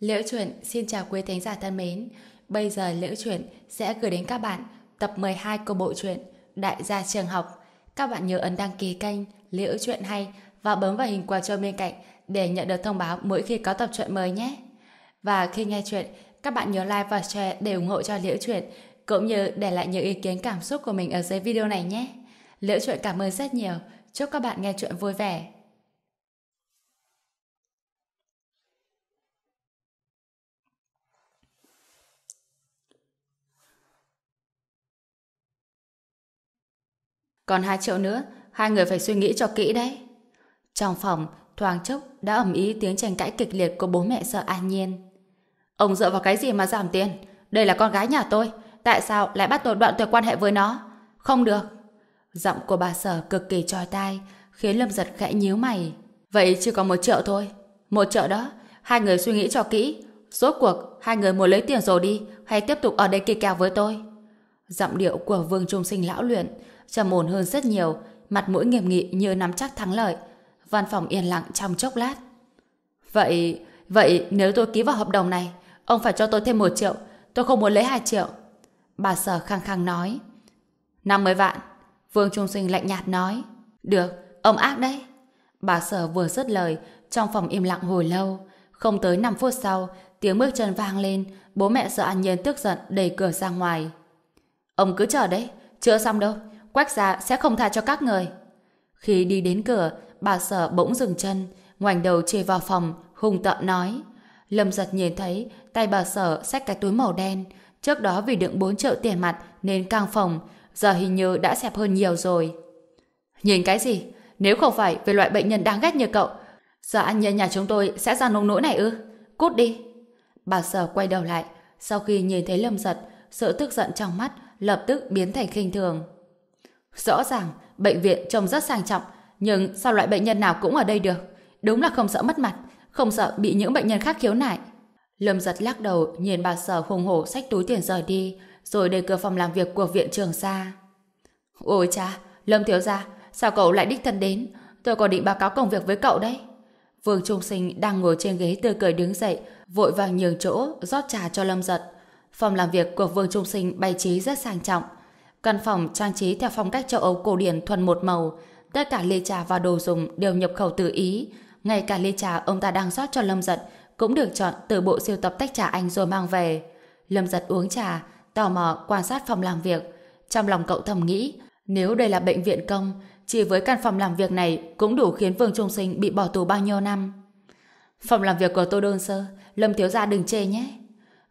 Liễu Chuyện xin chào quý thính giả thân mến. Bây giờ Liễu Chuyện sẽ gửi đến các bạn tập 12 của bộ truyện Đại gia trường học. Các bạn nhớ ấn đăng ký kênh Liễu Chuyện hay và bấm vào hình quả chuông bên cạnh để nhận được thông báo mỗi khi có tập truyện mới nhé. Và khi nghe chuyện, các bạn nhớ like và share để ủng hộ cho Liễu Chuyện cũng như để lại những ý kiến cảm xúc của mình ở dưới video này nhé. Liễu Chuyện cảm ơn rất nhiều. Chúc các bạn nghe chuyện vui vẻ. Còn hai triệu nữa, hai người phải suy nghĩ cho kỹ đấy. Trong phòng, thoáng chốc đã ẩm ý tiếng tranh cãi kịch liệt của bố mẹ sợ an nhiên. Ông dựa vào cái gì mà giảm tiền? Đây là con gái nhà tôi. Tại sao lại bắt tôi đoạn tuyệt quan hệ với nó? Không được. Giọng của bà sở cực kỳ trói tai, khiến Lâm giật khẽ nhíu mày. Vậy chỉ còn một triệu thôi. Một triệu đó, hai người suy nghĩ cho kỹ. Rốt cuộc, hai người muốn lấy tiền rồi đi, hay tiếp tục ở đây kỳ kèo với tôi? Giọng điệu của Vương Trung Sinh lão luyện, trầm ổn hơn rất nhiều, mặt mũi nghiêm nghị như nắm chắc thắng lợi. Văn phòng yên lặng trong chốc lát. Vậy, vậy nếu tôi ký vào hợp đồng này, ông phải cho tôi thêm một triệu, tôi không muốn lấy hai triệu. Bà sở khăng khăng nói. 50 vạn. Vương Trung Sinh lạnh nhạt nói. Được, ông ác đấy. Bà sở vừa dứt lời, trong phòng im lặng hồi lâu. Không tới 5 phút sau, tiếng bước chân vang lên, bố mẹ sợ an nhiên tức giận đẩy cửa ra ngoài. Ông cứ chờ đấy, chưa xong đâu, quách gia sẽ không tha cho các người. Khi đi đến cửa, bà sở bỗng dừng chân, ngoảnh đầu chê vào phòng, hung tợn nói. Lâm giật nhìn thấy tay bà sở xách cái túi màu đen. Trước đó vì đựng 4 triệu tiền mặt nên căng phòng, giờ hình như đã xẹp hơn nhiều rồi. Nhìn cái gì? Nếu không phải về loại bệnh nhân đáng ghét như cậu, giờ anh nhân nhà chúng tôi sẽ ra nông nỗi này ư? Cút đi! Bà sở quay đầu lại, sau khi nhìn thấy Lâm giật, sự tức giận trong mắt lập tức biến thành khinh thường. Rõ ràng, bệnh viện trông rất sang trọng, nhưng sao loại bệnh nhân nào cũng ở đây được? Đúng là không sợ mất mặt, không sợ bị những bệnh nhân khác khiếu nại. Lâm giật lắc đầu nhìn bà sở hùng hổ xách túi tiền rời đi, rồi đề cửa phòng làm việc của viện trường ra. Ôi cha, Lâm thiếu gia, sao cậu lại đích thân đến? Tôi còn định báo cáo công việc với cậu đấy. Vương Trung Sinh đang ngồi trên ghế tươi cười đứng dậy, vội vàng nhường chỗ, rót trà cho Lâm giật. Phòng làm việc của Vương Trung Sinh bày trí rất sang trọng. Căn phòng trang trí theo phong cách châu Âu cổ điển thuần một màu, tất cả ly trà và đồ dùng đều nhập khẩu từ Ý. Ngay cả ly trà ông ta đang rót cho Lâm Giật cũng được chọn từ bộ siêu tập tách trà Anh rồi mang về. Lâm Giật uống trà, tò mò quan sát phòng làm việc. Trong lòng cậu thầm nghĩ, nếu đây là bệnh viện công, chỉ với căn phòng làm việc này cũng đủ khiến Vương Trung Sinh bị bỏ tù bao nhiêu năm. Phòng làm việc của tôi đơn sơ, Lâm Thiếu Gia đừng chê nhé.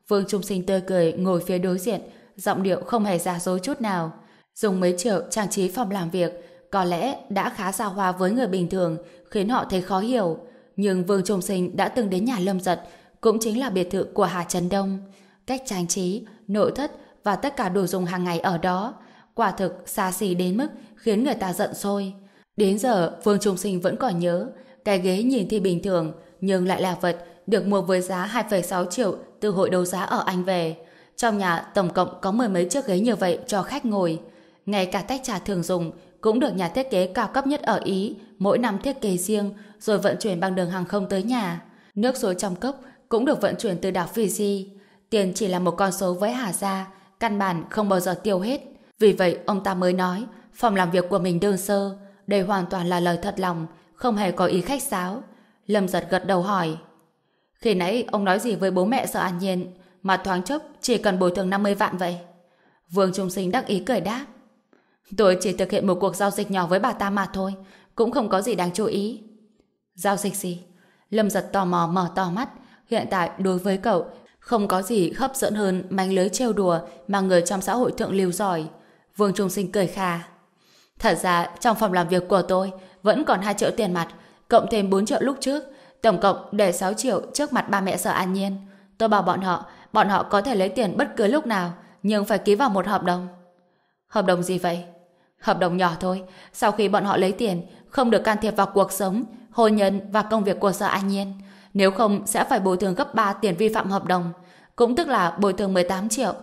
Vương Trung Sinh tươi cười ngồi phía đối diện, giọng điệu không hề giả dối chút nào. Dùng mấy triệu trang trí phòng làm việc, có lẽ đã khá xa hoa với người bình thường, khiến họ thấy khó hiểu. Nhưng Vương Trung Sinh đã từng đến nhà Lâm Giật, cũng chính là biệt thự của Hà Trần Đông. Cách trang trí, nội thất và tất cả đồ dùng hàng ngày ở đó, quả thực xa xỉ đến mức khiến người ta giận sôi. Đến giờ, Vương Trung Sinh vẫn còn nhớ, cái ghế nhìn thì bình thường, nhưng lại là vật được mua với giá 2,6 triệu từ hội đấu giá ở Anh về. Trong nhà tổng cộng có mười mấy chiếc ghế như vậy cho khách ngồi. Ngay cả tách trà thường dùng cũng được nhà thiết kế cao cấp nhất ở Ý mỗi năm thiết kế riêng rồi vận chuyển bằng đường hàng không tới nhà. Nước suối trong cốc cũng được vận chuyển từ đảo Fiji. Tiền chỉ là một con số với Hà Gia, căn bản không bao giờ tiêu hết. Vì vậy ông ta mới nói phòng làm việc của mình đơn sơ, đây hoàn toàn là lời thật lòng, không hề có ý khách sáo. Lâm giật gật đầu hỏi Khi nãy ông nói gì với bố mẹ sợ an nhiên mà thoáng chốc chỉ cần bồi thường 50 vạn vậy? Vương Trung Sinh đắc ý cười đáp Tôi chỉ thực hiện một cuộc giao dịch nhỏ với bà ta mà thôi, cũng không có gì đáng chú ý. Giao dịch gì? Lâm giật tò mò mở to mắt. Hiện tại đối với cậu, không có gì hấp dẫn hơn mánh lưới trêu đùa mà người trong xã hội thượng lưu giỏi. Vương Trung Sinh cười khà. Thật ra, trong phòng làm việc của tôi vẫn còn 2 triệu tiền mặt, cộng thêm 4 triệu lúc trước, tổng cộng để 6 triệu trước mặt ba mẹ sở an nhiên. Tôi bảo bọn họ, bọn họ có thể lấy tiền bất cứ lúc nào, nhưng phải ký vào một hợp đồng. Hợp đồng gì vậy? Hợp đồng nhỏ thôi, sau khi bọn họ lấy tiền, không được can thiệp vào cuộc sống, hôn nhân và công việc của sở an nhiên. Nếu không sẽ phải bồi thường gấp 3 tiền vi phạm hợp đồng, cũng tức là bồi thường 18 triệu.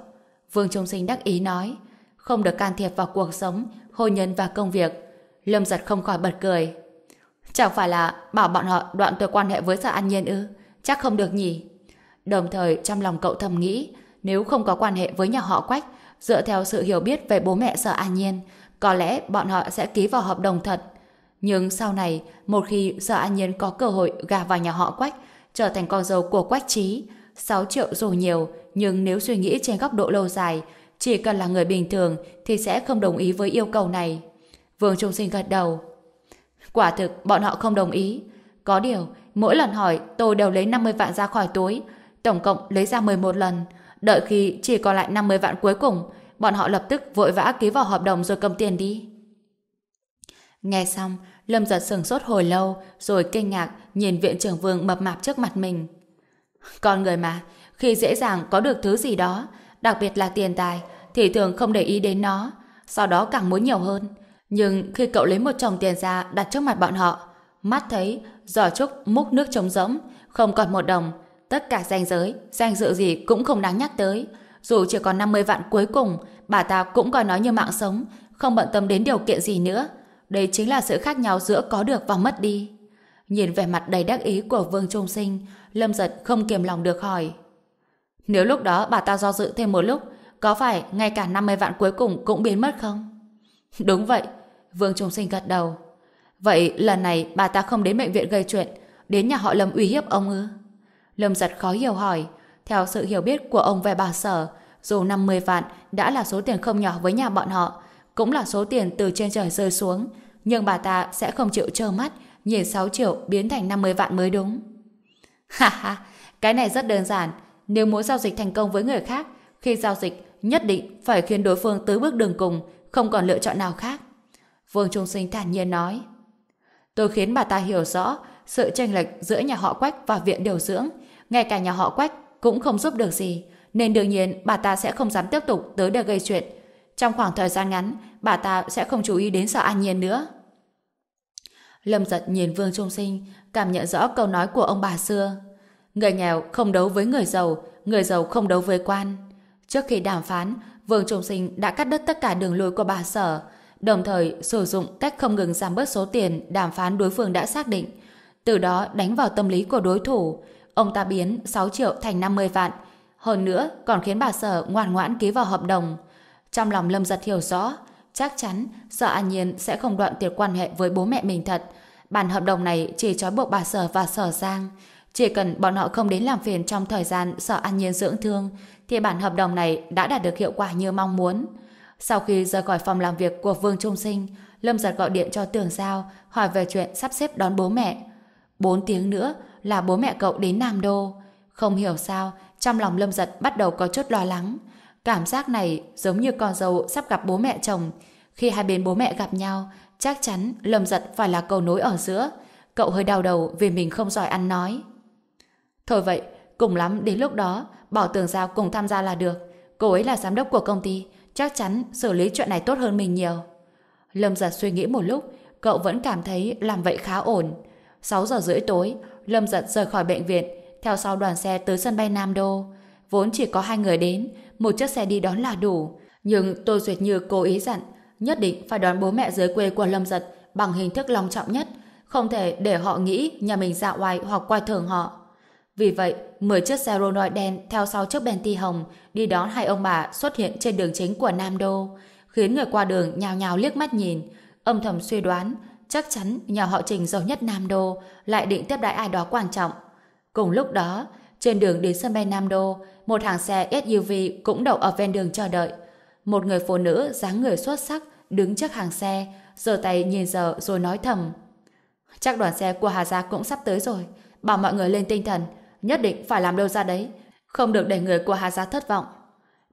Vương Trung Sinh đắc ý nói, không được can thiệp vào cuộc sống, hôn nhân và công việc. Lâm giật không khỏi bật cười. Chẳng phải là bảo bọn họ đoạn tuyệt quan hệ với sở an nhiên ư? Chắc không được nhỉ? Đồng thời trong lòng cậu thầm nghĩ, nếu không có quan hệ với nhà họ Quách, dựa theo sự hiểu biết về bố mẹ Sở An Nhiên, có lẽ bọn họ sẽ ký vào hợp đồng thật. Nhưng sau này, một khi Sở An Nhiên có cơ hội gà vào nhà họ Quách, trở thành con dâu của Quách Trí, 6 triệu dù nhiều, nhưng nếu suy nghĩ trên góc độ lâu dài, chỉ cần là người bình thường thì sẽ không đồng ý với yêu cầu này. Vương Trung Sinh gật đầu. Quả thực, bọn họ không đồng ý. Có điều, mỗi lần hỏi tôi đều lấy 50 vạn ra khỏi túi, tổng cộng lấy ra 11 lần. Đợi khi chỉ còn lại 50 vạn cuối cùng, bọn họ lập tức vội vã ký vào hợp đồng rồi cầm tiền đi. Nghe xong, Lâm giật sừng sốt hồi lâu, rồi kinh ngạc nhìn viện trưởng vương mập mạp trước mặt mình. Con người mà, khi dễ dàng có được thứ gì đó, đặc biệt là tiền tài, thì thường không để ý đến nó, sau đó càng muốn nhiều hơn. Nhưng khi cậu lấy một chồng tiền ra đặt trước mặt bọn họ, mắt thấy giỏ trúc múc nước trống rỗng, không còn một đồng, tất cả danh giới, danh dự gì cũng không đáng nhắc tới. Dù chỉ còn 50 vạn cuối cùng, bà ta cũng coi nó như mạng sống, không bận tâm đến điều kiện gì nữa. Đây chính là sự khác nhau giữa có được và mất đi. Nhìn vẻ mặt đầy đắc ý của Vương Trung Sinh, Lâm Giật không kiềm lòng được hỏi. Nếu lúc đó bà ta do dự thêm một lúc, có phải ngay cả 50 vạn cuối cùng cũng biến mất không? Đúng vậy, Vương Trung Sinh gật đầu. Vậy lần này bà ta không đến bệnh viện gây chuyện, đến nhà họ Lâm uy hiếp ông ư? Lâm giật khó hiểu hỏi, theo sự hiểu biết của ông về bà sở, dù 50 vạn đã là số tiền không nhỏ với nhà bọn họ, cũng là số tiền từ trên trời rơi xuống, nhưng bà ta sẽ không chịu trơ mắt nhìn 6 triệu biến thành 50 vạn mới đúng. Ha ha, cái này rất đơn giản. Nếu muốn giao dịch thành công với người khác, khi giao dịch nhất định phải khiến đối phương tới bước đường cùng, không còn lựa chọn nào khác. Vương Trung Sinh thản nhiên nói. Tôi khiến bà ta hiểu rõ sự tranh lệch giữa nhà họ Quách và viện điều dưỡng. Ngay cả nhà họ Quách cũng không giúp được gì, nên đương nhiên bà ta sẽ không dám tiếp tục tới để gây chuyện. Trong khoảng thời gian ngắn, bà ta sẽ không chú ý đến sợ an nhiên nữa. Lâm giật nhìn Vương Trung Sinh, cảm nhận rõ câu nói của ông bà xưa. Người nghèo không đấu với người giàu, người giàu không đấu với quan. Trước khi đàm phán, Vương Trung Sinh đã cắt đứt tất cả đường lối của bà sở, đồng thời sử dụng cách không ngừng giảm bớt số tiền đàm phán đối phương đã xác định. Từ đó đánh vào tâm lý của đối thủ. Ông ta biến 6 triệu thành 50 vạn. Hơn nữa, còn khiến bà sở ngoan ngoãn ký vào hợp đồng. Trong lòng Lâm Giật hiểu rõ, chắc chắn Sở An Nhiên sẽ không đoạn tuyệt quan hệ với bố mẹ mình thật. Bản hợp đồng này chỉ trói buộc bà Sở và Sở Giang. Chỉ cần bọn họ không đến làm phiền trong thời gian Sở An Nhiên dưỡng thương, thì bản hợp đồng này đã đạt được hiệu quả như mong muốn. Sau khi rời khỏi phòng làm việc của Vương Trung Sinh, Lâm Giật gọi điện cho Tường Giao hỏi về chuyện sắp xếp đón bố mẹ. Bốn tiếng nữa là bố mẹ cậu đến Nam Đô. Không hiểu sao, trong lòng Lâm Giật bắt đầu có chút lo lắng. Cảm giác này giống như con dâu sắp gặp bố mẹ chồng. Khi hai bên bố mẹ gặp nhau, chắc chắn Lâm Giật phải là cầu nối ở giữa. Cậu hơi đau đầu vì mình không giỏi ăn nói. Thôi vậy, cùng lắm đến lúc đó, bảo Tường Giao cùng tham gia là được. Cô ấy là giám đốc của công ty, chắc chắn xử lý chuyện này tốt hơn mình nhiều. Lâm giật suy nghĩ một lúc, cậu vẫn cảm thấy làm vậy khá ổn. 6 giờ rưỡi tối, Lâm giật rời khỏi bệnh viện, theo sau đoàn xe tới sân bay Nam Đô. Vốn chỉ có hai người đến, một chiếc xe đi đón là đủ. Nhưng Tô Duyệt Như cố ý dặn, nhất định phải đón bố mẹ dưới quê của Lâm giật bằng hình thức long trọng nhất, không thể để họ nghĩ nhà mình dạo oai hoặc coi thường họ. Vì vậy, 10 chiếc xe Rolls đen theo sau chiếc Bentley hồng đi đón hai ông bà xuất hiện trên đường chính của Nam Đô, khiến người qua đường nhào nhào liếc mắt nhìn, âm thầm suy đoán chắc chắn nhà họ Trình giàu nhất Nam Đô lại định tiếp đãi ai đó quan trọng. Cùng lúc đó, trên đường đến sân bay Nam Đô, một hàng xe SUV cũng đậu ở ven đường chờ đợi. Một người phụ nữ dáng người xuất sắc đứng trước hàng xe, giơ tay nhìn giờ rồi nói thầm. Chắc đoàn xe của Hà Gia cũng sắp tới rồi, bảo mọi người lên tinh thần, nhất định phải làm đâu ra đấy, không được để người của Hà Gia thất vọng.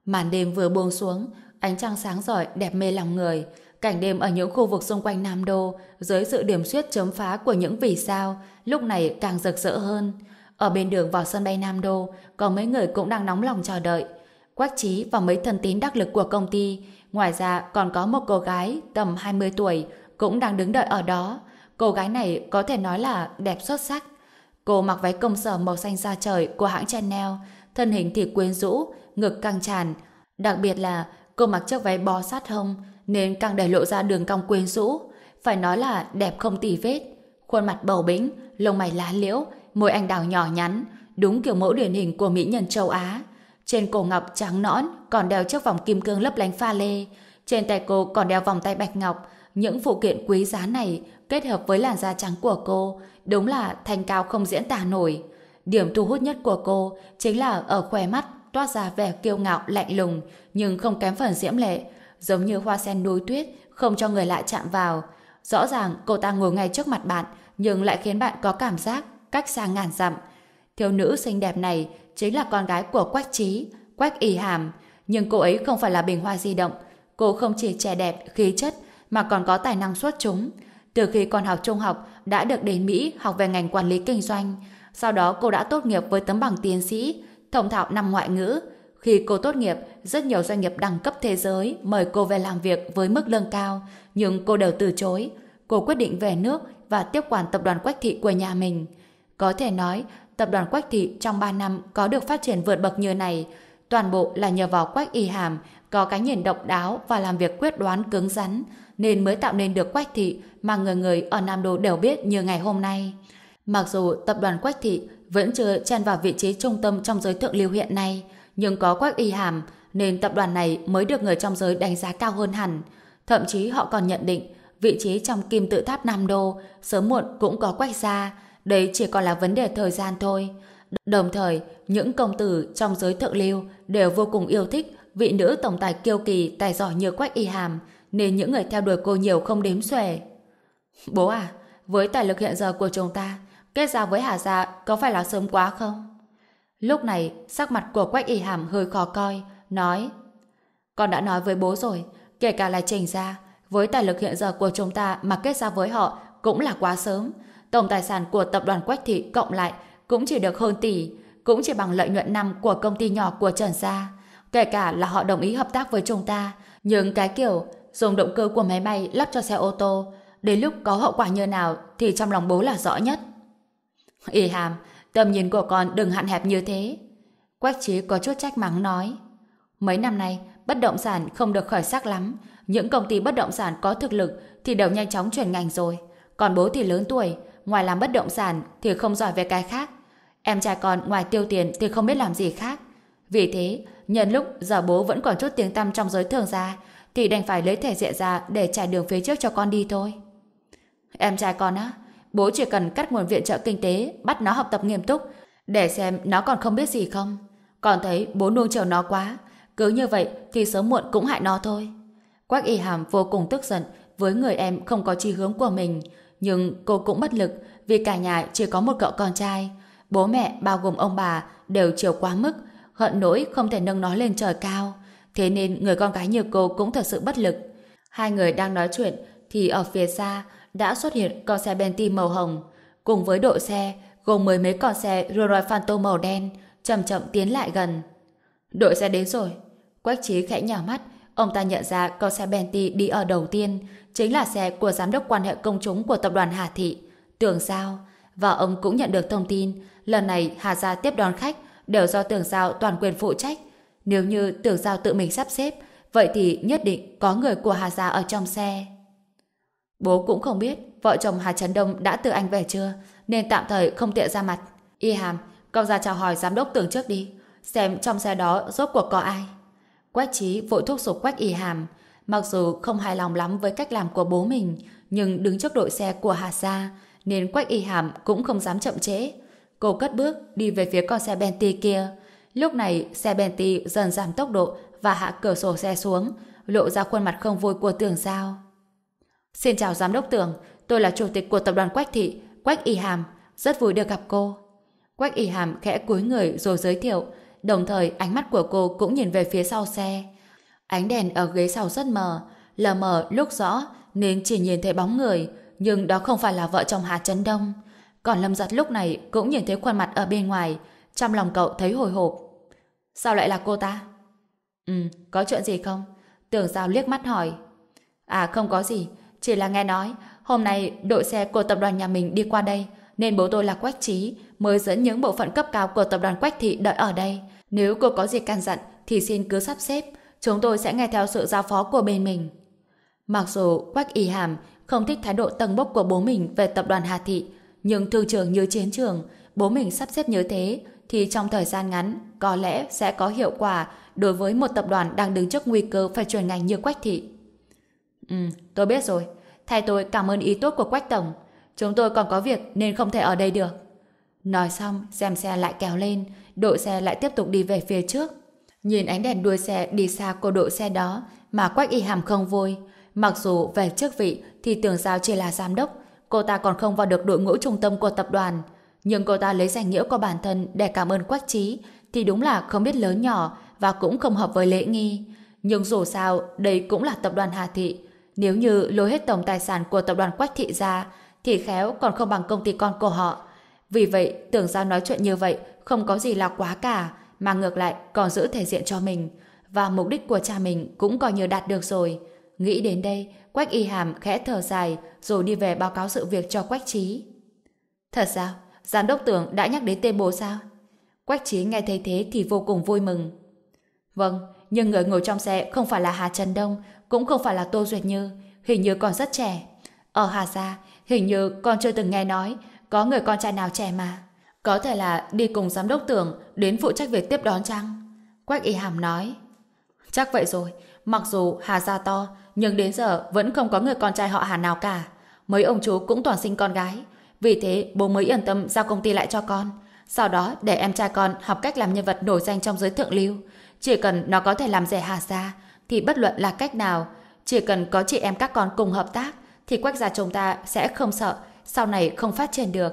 Màn đêm vừa buông xuống, ánh trăng sáng rọi đẹp mê lòng người, cảnh đêm ở những khu vực xung quanh Nam Đô dưới sự điểm xuyết chấm phá của những vì sao lúc này càng rực rỡ hơn. Ở bên đường vào sân bay Nam Đô có mấy người cũng đang nóng lòng chờ đợi. Quách Trí và mấy thân tín đắc lực của công ty ngoài ra còn có một cô gái tầm 20 tuổi cũng đang đứng đợi ở đó. Cô gái này có thể nói là đẹp xuất sắc. Cô mặc váy công sở màu xanh da trời của hãng Chanel, thân hình thì quyến rũ, ngực căng tràn. Đặc biệt là cô mặc chiếc váy bó sát hông nên càng để lộ ra đường cong quyến rũ. Phải nói là đẹp không tì vết. Khuôn mặt bầu bĩnh, lông mày lá liễu, môi anh đào nhỏ nhắn, đúng kiểu mẫu điển hình của mỹ nhân châu Á. Trên cổ ngọc trắng nõn còn đeo chiếc vòng kim cương lấp lánh pha lê. Trên tay cô còn đeo vòng tay bạch ngọc. Những phụ kiện quý giá này kết hợp với làn da trắng của cô đúng là thanh cao không diễn tả nổi. Điểm thu hút nhất của cô chính là ở khóe mắt toát ra vẻ kiêu ngạo lạnh lùng nhưng không kém phần diễm lệ giống như hoa sen núi tuyết không cho người lạ chạm vào. Rõ ràng cô ta ngồi ngay trước mặt bạn nhưng lại khiến bạn có cảm giác cách xa ngàn dặm. Thiếu nữ xinh đẹp này chính là con gái của Quách Trí, Quách Y Hàm. Nhưng cô ấy không phải là bình hoa di động. Cô không chỉ trẻ đẹp, khí chất mà còn có tài năng xuất chúng. Từ khi còn học trung học đã được đến Mỹ học về ngành quản lý kinh doanh. Sau đó cô đã tốt nghiệp với tấm bằng tiến sĩ, thông thạo năm ngoại ngữ. Khi cô tốt nghiệp, rất nhiều doanh nghiệp đẳng cấp thế giới mời cô về làm việc với mức lương cao, nhưng cô đều từ chối. Cô quyết định về nước và tiếp quản tập đoàn Quách Thị của nhà mình. Có thể nói, tập đoàn Quách Thị trong 3 năm có được phát triển vượt bậc như này, toàn bộ là nhờ vào Quách Y Hàm có cái nhìn độc đáo và làm việc quyết đoán cứng rắn, nên mới tạo nên được Quách Thị mà người người ở Nam Đô đều biết như ngày hôm nay. Mặc dù tập đoàn Quách Thị vẫn chưa chen vào vị trí trung tâm trong giới thượng lưu hiện nay, nhưng có Quách Y Hàm nên tập đoàn này mới được người trong giới đánh giá cao hơn hẳn. Thậm chí họ còn nhận định vị trí trong kim tự tháp Nam Đô sớm muộn cũng có Quách gia, đấy chỉ còn là vấn đề thời gian thôi. Đồng thời, những công tử trong giới thượng lưu đều vô cùng yêu thích vị nữ tổng tài kiêu kỳ tài giỏi như Quách Y Hàm, nên những người theo đuổi cô nhiều không đếm xuể. Bố à, với tài lực hiện giờ của chúng ta, kết giao với Hà Gia có phải là sớm quá không? Lúc này, sắc mặt của Quách Y Hàm hơi khó coi, nói Con đã nói với bố rồi, kể cả là trình ra, với tài lực hiện giờ của chúng ta mà kết giao với họ cũng là quá sớm. Tổng tài sản của tập đoàn Quách Thị cộng lại cũng chỉ được hơn tỷ, cũng chỉ bằng lợi nhuận năm của công ty nhỏ của Trần Gia. Kể cả là họ đồng ý hợp tác với chúng ta, nhưng cái kiểu dùng động cơ của máy bay lắp cho xe ô tô, đến lúc có hậu quả như nào thì trong lòng bố là rõ nhất. Y hàm, tầm nhìn của con đừng hạn hẹp như thế. Quách trí có chút trách mắng nói. Mấy năm nay, bất động sản không được khởi sắc lắm. Những công ty bất động sản có thực lực thì đều nhanh chóng chuyển ngành rồi. Còn bố thì lớn tuổi, ngoài làm bất động sản thì không giỏi về cái khác. Em trai con ngoài tiêu tiền thì không biết làm gì khác. Vì thế, nhân lúc giờ bố vẫn còn chút tiếng tăm trong giới thường gia, thì đành phải lấy thể diện ra để trải đường phía trước cho con đi thôi. Em trai con á, bố chỉ cần cắt nguồn viện trợ kinh tế, bắt nó học tập nghiêm túc, để xem nó còn không biết gì không. Còn thấy bố nuông chiều nó quá, cứ như vậy thì sớm muộn cũng hại nó thôi. Quách y hàm vô cùng tức giận với người em không có chi hướng của mình, nhưng cô cũng bất lực vì cả nhà chỉ có một cậu con trai. Bố mẹ bao gồm ông bà đều chiều quá mức, hận nỗi không thể nâng nó lên trời cao. Thế nên người con gái như cô cũng thật sự bất lực. Hai người đang nói chuyện thì ở phía xa đã xuất hiện con xe Bentley màu hồng cùng với đội xe, gồm mười mấy con xe Rolls Royce Phantom màu đen, chậm chậm tiến lại gần. Đội xe đến rồi. Quách trí khẽ nhả mắt ông ta nhận ra con xe Bentley đi ở đầu tiên, chính là xe của giám đốc quan hệ công chúng của tập đoàn Hà Thị. Tưởng sao? Và ông cũng nhận được thông tin, lần này Hà Gia tiếp đón khách đều do tưởng giao toàn quyền phụ trách. Nếu như tưởng giao tự mình sắp xếp, vậy thì nhất định có người của Hà Gia ở trong xe. Bố cũng không biết vợ chồng Hà Trấn Đông đã từ anh về chưa nên tạm thời không tiện ra mặt. Y Hàm, cậu ra chào hỏi giám đốc tưởng trước đi xem trong xe đó rốt cuộc có ai. Quách trí vội thúc giục Quách Y Hàm mặc dù không hài lòng lắm với cách làm của bố mình nhưng đứng trước đội xe của Hà Gia nên Quách Y Hàm cũng không dám chậm trễ. Cô cất bước đi về phía con xe Bentley kia. Lúc này xe Bentley dần giảm tốc độ và hạ cửa sổ xe xuống lộ ra khuôn mặt không vui của tưởng giao. Xin chào giám đốc tưởng, tôi là chủ tịch của tập đoàn Quách Thị, Quách Y Hàm, rất vui được gặp cô. Quách Y Hàm khẽ cúi người rồi giới thiệu, đồng thời ánh mắt của cô cũng nhìn về phía sau xe. Ánh đèn ở ghế sau rất mờ, lờ mờ lúc rõ nên chỉ nhìn thấy bóng người, nhưng đó không phải là vợ chồng Hà Trấn Đông. Còn Lâm Giật lúc này cũng nhìn thấy khuôn mặt ở bên ngoài, trong lòng cậu thấy hồi hộp. Sao lại là cô ta? Ừ, có chuyện gì không? Tưởng Giao liếc mắt hỏi. À không có gì, chỉ là nghe nói, hôm nay đội xe của tập đoàn nhà mình đi qua đây, nên bố tôi là Quách Trí mới dẫn những bộ phận cấp cao của tập đoàn Quách Thị đợi ở đây. Nếu cô có gì can dặn thì xin cứ sắp xếp, chúng tôi sẽ nghe theo sự giao phó của bên mình. Mặc dù Quách Y Hàm không thích thái độ tầng bốc của bố mình về tập đoàn Hà Thị, nhưng thương trường như chiến trường, bố mình sắp xếp như thế thì trong thời gian ngắn có lẽ sẽ có hiệu quả đối với một tập đoàn đang đứng trước nguy cơ phải chuyển ngành như Quách Thị. Ừ, tôi biết rồi. Thay tôi cảm ơn ý tốt của Quách Tổng. Chúng tôi còn có việc nên không thể ở đây được. Nói xong, xem xe lại kéo lên, đội xe lại tiếp tục đi về phía trước. Nhìn ánh đèn đuôi xe đi xa của đội xe đó mà Quách Y Hàm không vui. Mặc dù về chức vị thì tưởng sao chỉ là giám đốc, cô ta còn không vào được đội ngũ trung tâm của tập đoàn. Nhưng cô ta lấy danh nghĩa của bản thân để cảm ơn Quách Trí thì đúng là không biết lớn nhỏ và cũng không hợp với lễ nghi. Nhưng dù sao, đây cũng là tập đoàn Hà Thị. Nếu như lôi hết tổng tài sản của tập đoàn Quách Thị ra thì khéo còn không bằng công ty con của họ. Vì vậy, tưởng giao nói chuyện như vậy không có gì là quá cả, mà ngược lại còn giữ thể diện cho mình. Và mục đích của cha mình cũng coi như đạt được rồi. Nghĩ đến đây, Quách Y Hàm khẽ thở dài rồi đi về báo cáo sự việc cho Quách Trí. Thật sao? Giám đốc tưởng đã nhắc đến tên bố sao? Quách Trí nghe thấy thế thì vô cùng vui mừng. Vâng, nhưng người ngồi trong xe không phải là Hà Trần Đông, cũng không phải là Tô Duyệt Như, hình như còn rất trẻ. Ở Hà Gia, hình như con chưa từng nghe nói có người con trai nào trẻ mà. Có thể là đi cùng giám đốc tưởng đến phụ trách việc tiếp đón chăng? Quách Y Hàm nói. Chắc vậy rồi, mặc dù Hà Gia to, nhưng đến giờ vẫn không có người con trai họ Hà nào cả. Mấy ông chú cũng toàn sinh con gái. Vì thế bố mới yên tâm giao công ty lại cho con. Sau đó để em trai con học cách làm nhân vật nổi danh trong giới thượng lưu. Chỉ cần nó có thể làm rẻ Hà Gia, thì bất luận là cách nào, chỉ cần có chị em các con cùng hợp tác, thì quách gia chúng ta sẽ không sợ, sau này không phát triển được.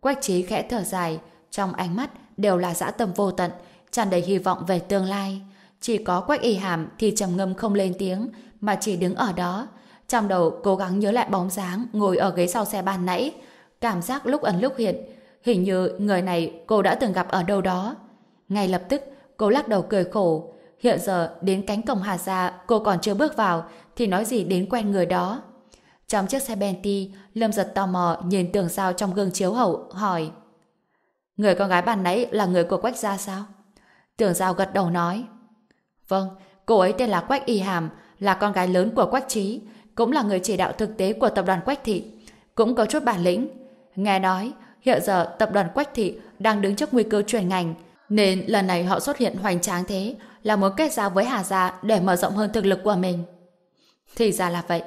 Quách trí khẽ thở dài, trong ánh mắt đều là dã tâm vô tận, tràn đầy hy vọng về tương lai. Chỉ có quách y hàm thì trầm ngâm không lên tiếng, mà chỉ đứng ở đó. Trong đầu cố gắng nhớ lại bóng dáng ngồi ở ghế sau xe ban nãy. Cảm giác lúc ẩn lúc hiện, hình như người này cô đã từng gặp ở đâu đó. Ngay lập tức, cô lắc đầu cười khổ. Hiện giờ đến cánh cổng Hà Gia cô còn chưa bước vào thì nói gì đến quen người đó. Trong chiếc xe Bentley, Lâm giật tò mò nhìn tường sao trong gương chiếu hậu, hỏi Người con gái bàn nãy là người của Quách Gia sao? Tường giao gật đầu nói Vâng, cô ấy tên là Quách Y Hàm, là con gái lớn của Quách Trí, cũng là người chỉ đạo thực tế của tập đoàn Quách Thị, cũng có chút bản lĩnh. Nghe nói, hiện giờ tập đoàn Quách Thị đang đứng trước nguy cơ chuyển ngành, nên lần này họ xuất hiện hoành tráng thế là muốn kết giao với Hà Gia để mở rộng hơn thực lực của mình. Thì ra là vậy.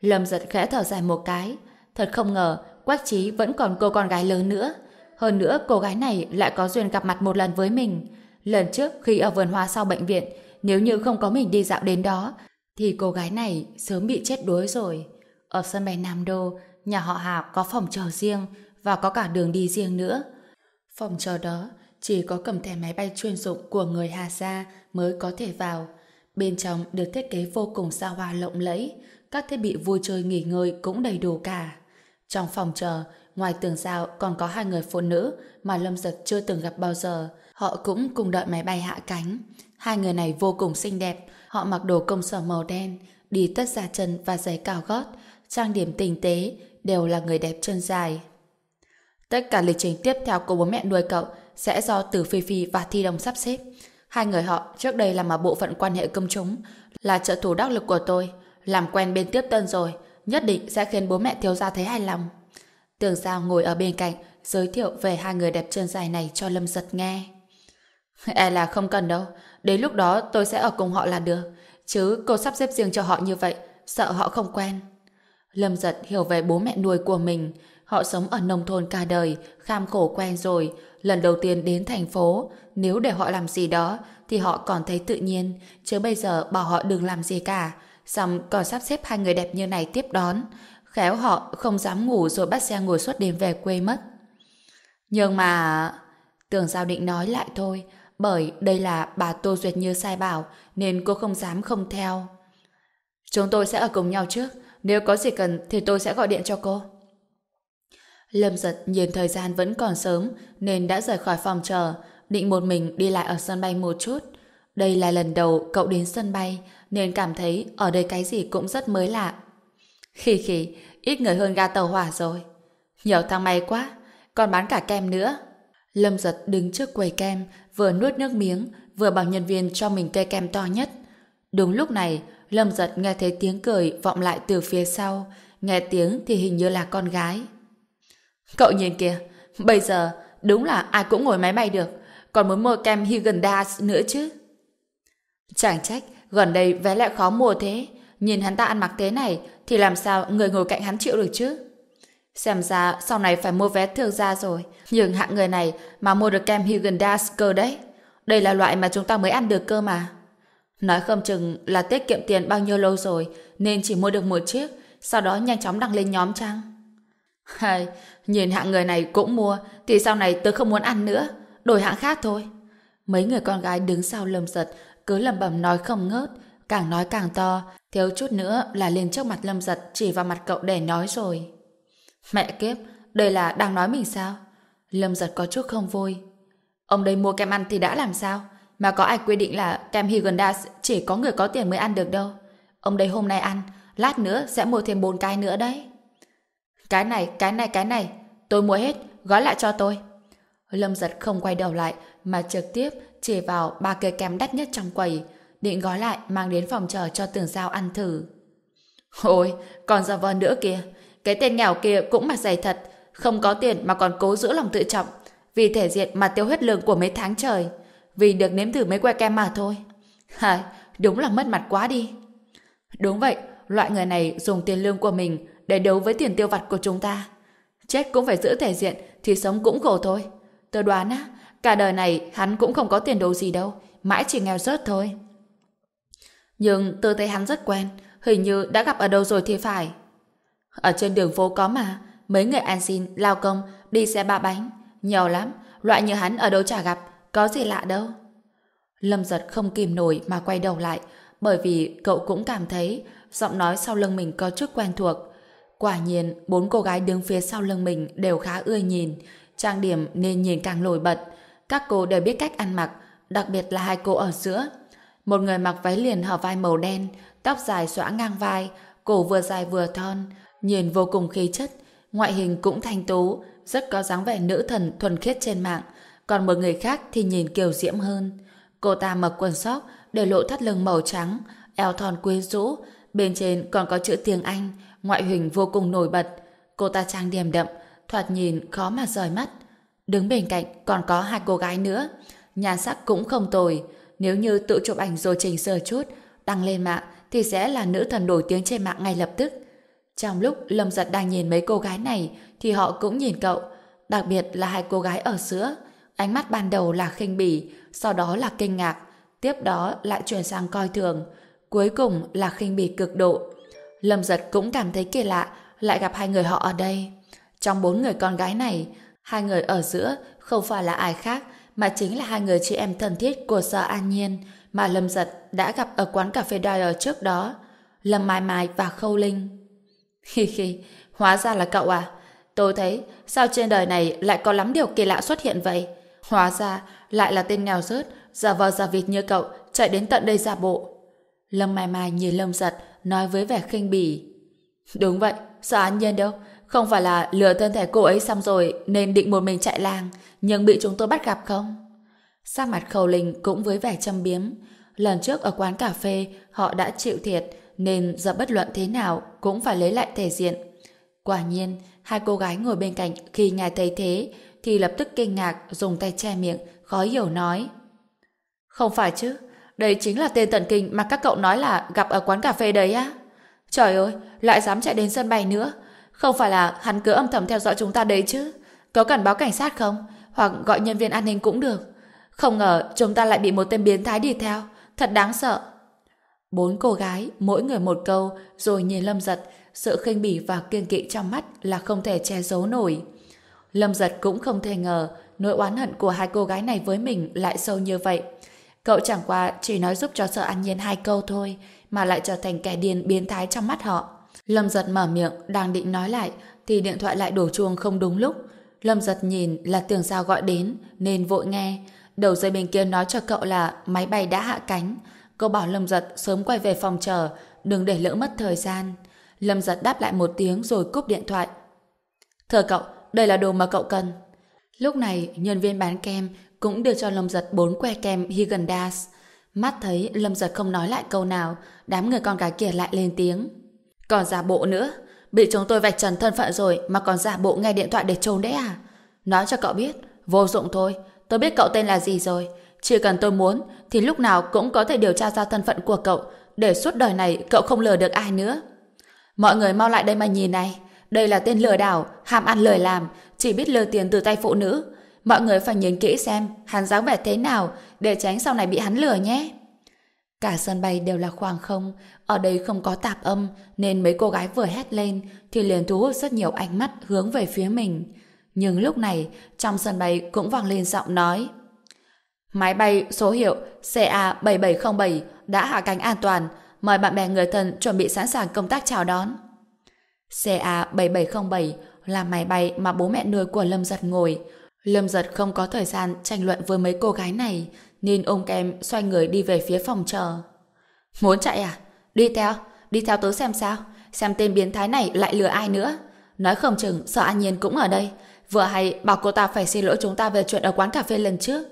Lâm giật khẽ thở dài một cái. Thật không ngờ, Quách Trí vẫn còn cô con gái lớn nữa. Hơn nữa, cô gái này lại có duyên gặp mặt một lần với mình. Lần trước, khi ở vườn hoa sau bệnh viện, nếu như không có mình đi dạo đến đó, thì cô gái này sớm bị chết đuối rồi. Ở sân bay Nam Đô, nhà họ Hà có phòng chờ riêng và có cả đường đi riêng nữa. Phòng chờ đó chỉ có cầm thẻ máy bay chuyên dụng của người Hà Gia mới có thể vào. Bên trong được thiết kế vô cùng xa hoa lộng lẫy, các thiết bị vui chơi nghỉ ngơi cũng đầy đủ cả. Trong phòng chờ, ngoài tường rào còn có hai người phụ nữ mà Lâm Giật chưa từng gặp bao giờ. Họ cũng cùng đợi máy bay hạ cánh. Hai người này vô cùng xinh đẹp, họ mặc đồ công sở màu đen, đi tất da chân và giày cao gót, trang điểm tinh tế, đều là người đẹp chân dài. Tất cả lịch trình tiếp theo của bố mẹ nuôi cậu sẽ do Từ Phi Phi và Thi Đồng sắp xếp. Hai người họ trước đây làm ở bộ phận quan hệ công chúng, là trợ thủ đắc lực của tôi, làm quen bên tiếp tân rồi, nhất định sẽ khiến bố mẹ thiếu gia thấy hài lòng. Tường Giao ngồi ở bên cạnh, giới thiệu về hai người đẹp chân dài này cho Lâm Giật nghe. E là không cần đâu, đến lúc đó tôi sẽ ở cùng họ là được, chứ cô sắp xếp riêng cho họ như vậy, sợ họ không quen. Lâm Giật hiểu về bố mẹ nuôi của mình, họ sống ở nông thôn cả đời, kham khổ quen rồi, lần đầu tiên đến thành phố, nếu để họ làm gì đó thì họ còn thấy tự nhiên, chứ bây giờ bảo họ đừng làm gì cả, xong còn sắp xếp hai người đẹp như này tiếp đón. Khéo họ không dám ngủ rồi bắt xe ngồi suốt đêm về quê mất. Nhưng mà... tưởng Giao định nói lại thôi, bởi đây là bà Tô Duyệt Như sai bảo, nên cô không dám không theo. Chúng tôi sẽ ở cùng nhau trước, nếu có gì cần thì tôi sẽ gọi điện cho cô. Lâm giật nhìn thời gian vẫn còn sớm nên đã rời khỏi phòng chờ, định một mình đi lại ở sân bay một chút. Đây là lần đầu cậu đến sân bay nên cảm thấy ở đây cái gì cũng rất mới lạ. Khi khi, ít người hơn ga tàu hỏa rồi. Nhiều thang may quá, còn bán cả kem nữa. Lâm giật đứng trước quầy kem, vừa nuốt nước miếng, vừa bảo nhân viên cho mình cây kem to nhất. Đúng lúc này, Lâm giật nghe thấy tiếng cười vọng lại từ phía sau. Nghe tiếng thì hình như là con gái. Cậu nhìn kìa, bây giờ đúng là ai cũng ngồi máy bay được, còn muốn mua kem Haagen-Dazs nữa chứ. Chẳng trách, gần đây vé lại khó mua thế. Nhìn hắn ta ăn mặc thế này, thì làm sao người ngồi cạnh hắn chịu được chứ? Xem ra sau này phải mua vé thương gia rồi. Nhưng hạng người này mà mua được kem Haagen-Dazs cơ đấy. Đây là loại mà chúng ta mới ăn được cơ mà. Nói không chừng là tiết kiệm tiền bao nhiêu lâu rồi nên chỉ mua được một chiếc sau đó nhanh chóng đăng lên nhóm trang. Hay, nhìn hạng người này cũng mua thì sau này tôi không muốn ăn nữa. Đổi hạng khác thôi. Mấy người con gái đứng sau lâm giật cứ lẩm bẩm nói không ngớt càng nói càng to thiếu chút nữa là lên trước mặt lâm giật chỉ vào mặt cậu để nói rồi. Mẹ kiếp, đây là đang nói mình sao? Lâm giật có chút không vui. Ông đây mua kem ăn thì đã làm sao? Mà có ai quy định là kem Haagen-Dazs chỉ có người có tiền mới ăn được đâu. Ông đây hôm nay ăn, lát nữa sẽ mua thêm bốn cái nữa đấy. Cái này, cái này, cái này, tôi mua hết, gói lại cho tôi. Lâm giật không quay đầu lại mà trực tiếp chỉ vào ba cây kem đắt nhất trong quầy, định gói lại mang đến phòng chờ cho tường giao ăn thử. Ôi, còn giờ vờ nữa kìa, cái tên nghèo kia cũng mặt dày thật, không có tiền mà còn cố giữ lòng tự trọng, vì thể diện mà tiêu hết lương của mấy tháng trời, vì được nếm thử mấy que kem mà thôi. Hả, đúng là mất mặt quá đi. Đúng vậy, loại người này dùng tiền lương của mình để đấu với tiền tiêu vặt của chúng ta. Chết cũng phải giữ thể diện, thì sống cũng khổ thôi. Tôi đoán á, cả đời này hắn cũng không có tiền đồ gì đâu, mãi chỉ nghèo rớt thôi. Nhưng tôi thấy hắn rất quen, hình như đã gặp ở đâu rồi thì phải. Ở trên đường phố có mà, mấy người ăn xin, lao công, đi xe ba bánh. Nhiều lắm, loại như hắn ở đâu chả gặp, có gì lạ đâu. Lâm giật không kìm nổi mà quay đầu lại, bởi vì cậu cũng cảm thấy giọng nói sau lưng mình có chút quen thuộc. Quả nhiên, bốn cô gái đứng phía sau lưng mình đều khá ưa nhìn, trang điểm nên nhìn càng nổi bật. Các cô đều biết cách ăn mặc, đặc biệt là hai cô ở giữa. Một người mặc váy liền hở vai màu đen, tóc dài xõa ngang vai, cổ vừa dài vừa thon, nhìn vô cùng khí chất, ngoại hình cũng thanh tú, rất có dáng vẻ nữ thần thuần khiết trên mạng, còn một người khác thì nhìn kiều diễm hơn. Cô ta mặc quần sóc, để lộ thắt lưng màu trắng, eo thon quyến rũ, bên trên còn có chữ tiếng Anh, ngoại hình vô cùng nổi bật. Cô ta trang điểm đậm, thoạt nhìn khó mà rời mắt. Đứng bên cạnh còn có hai cô gái nữa, nhan sắc cũng không tồi. Nếu như tự chụp ảnh rồi chỉnh sửa chút, đăng lên mạng thì sẽ là nữ thần nổi tiếng trên mạng ngay lập tức. Trong lúc Lâm Giật đang nhìn mấy cô gái này thì họ cũng nhìn cậu, đặc biệt là hai cô gái ở giữa. Ánh mắt ban đầu là khinh bỉ, sau đó là kinh ngạc, tiếp đó lại chuyển sang coi thường, cuối cùng là khinh bỉ cực độ. Lâm Giật cũng cảm thấy kỳ lạ, lại gặp hai người họ ở đây. Trong bốn người con gái này, hai người ở giữa không phải là ai khác, mà chính là hai người chị em thân thiết của Sở An Nhiên mà Lâm Giật đã gặp ở quán cà phê Dyer trước đó. Lâm Mai Mai và Khâu Linh. Hi hi, hóa ra là cậu à? Tôi thấy, sao trên đời này lại có lắm điều kỳ lạ xuất hiện vậy? Hóa ra, lại là tên nghèo rớt, giả vờ giả vịt như cậu, chạy đến tận đây giả bộ. Lâm Mai Mai nhìn Lâm Giật, nói với vẻ khinh bỉ. Đúng vậy, sợ án nhiên đâu. Không phải là lừa thân thể cô ấy xong rồi nên định một mình chạy làng, nhưng bị chúng tôi bắt gặp không? Sắc mặt khâu linh cũng với vẻ châm biếm. Lần trước ở quán cà phê, họ đã chịu thiệt, nên giờ bất luận thế nào cũng phải lấy lại thể diện. Quả nhiên, hai cô gái ngồi bên cạnh khi nghe thấy thế thì lập tức kinh ngạc dùng tay che miệng, khó hiểu nói. Không phải chứ, đây chính là tên tần kinh mà các cậu nói là gặp ở quán cà phê đấy á. Trời ơi, lại dám chạy đến sân bay nữa. Không phải là hắn cứ âm thầm theo dõi chúng ta đấy chứ. Có cần báo cảnh sát không? Hoặc gọi nhân viên an ninh cũng được. Không ngờ chúng ta lại bị một tên biến thái đi theo. Thật đáng sợ. Bốn cô gái, mỗi người một câu, rồi nhìn Lâm Giật, sự khinh bỉ và kiên kỵ trong mắt là không thể che giấu nổi. Lâm Giật cũng không thể ngờ nỗi oán hận của hai cô gái này với mình lại sâu như vậy. Cậu chẳng qua chỉ nói giúp cho sợ an nhiên hai câu thôi, mà lại trở thành kẻ điên biến thái trong mắt họ. Lâm Giật mở miệng, đang định nói lại, thì điện thoại lại đổ chuông không đúng lúc. Lâm Giật nhìn là tường giao gọi đến, nên vội nghe. Đầu dây bên kia nói cho cậu là máy bay đã hạ cánh, Cô bảo Lâm Giật sớm quay về phòng chờ, đừng để lỡ mất thời gian. Lâm Giật đáp lại một tiếng rồi cúp điện thoại. Thưa cậu, đây là đồ mà cậu cần. Lúc này, nhân viên bán kem cũng đưa cho Lâm Giật bốn que kem higandas Mắt thấy Lâm Giật không nói lại câu nào, đám người con gái kia lại lên tiếng. Còn giả bộ nữa, bị chúng tôi vạch trần thân phận rồi mà còn giả bộ nghe điện thoại để trốn đấy à? Nói cho cậu biết, Vô dụng thôi, tôi biết cậu tên là gì rồi. Chỉ cần tôi muốn, thì lúc nào cũng có thể điều tra ra thân phận của cậu, để suốt đời này cậu không lừa được ai nữa. Mọi người mau lại đây mà nhìn này. Đây là tên lừa đảo, ham ăn lời làm, chỉ biết lừa tiền từ tay phụ nữ. Mọi người phải nhìn kỹ xem hắn dáng vẻ thế nào để tránh sau này bị hắn lừa nhé. Cả sân bay đều là khoảng không, ở đây không có tạp âm nên mấy cô gái vừa hét lên thì liền thu hút rất nhiều ánh mắt hướng về phía mình. Nhưng lúc này, trong sân bay cũng vang lên giọng nói Máy bay số hiệu CA7707 đã hạ cánh an toàn, mời bạn bè người thân chuẩn bị sẵn sàng công tác chào đón. CA7707 là máy bay mà bố mẹ nuôi của Lâm Giật ngồi. Lâm Giật không có thời gian tranh luận với mấy cô gái này, nên ôm kem xoay người đi về phía phòng chờ. Muốn chạy à? Đi theo, đi theo tớ xem sao, xem tên biến thái này lại lừa ai nữa. Nói không chừng sợ An Nhiên cũng ở đây, vừa hay bảo cô ta phải xin lỗi chúng ta về chuyện ở quán cà phê lần trước.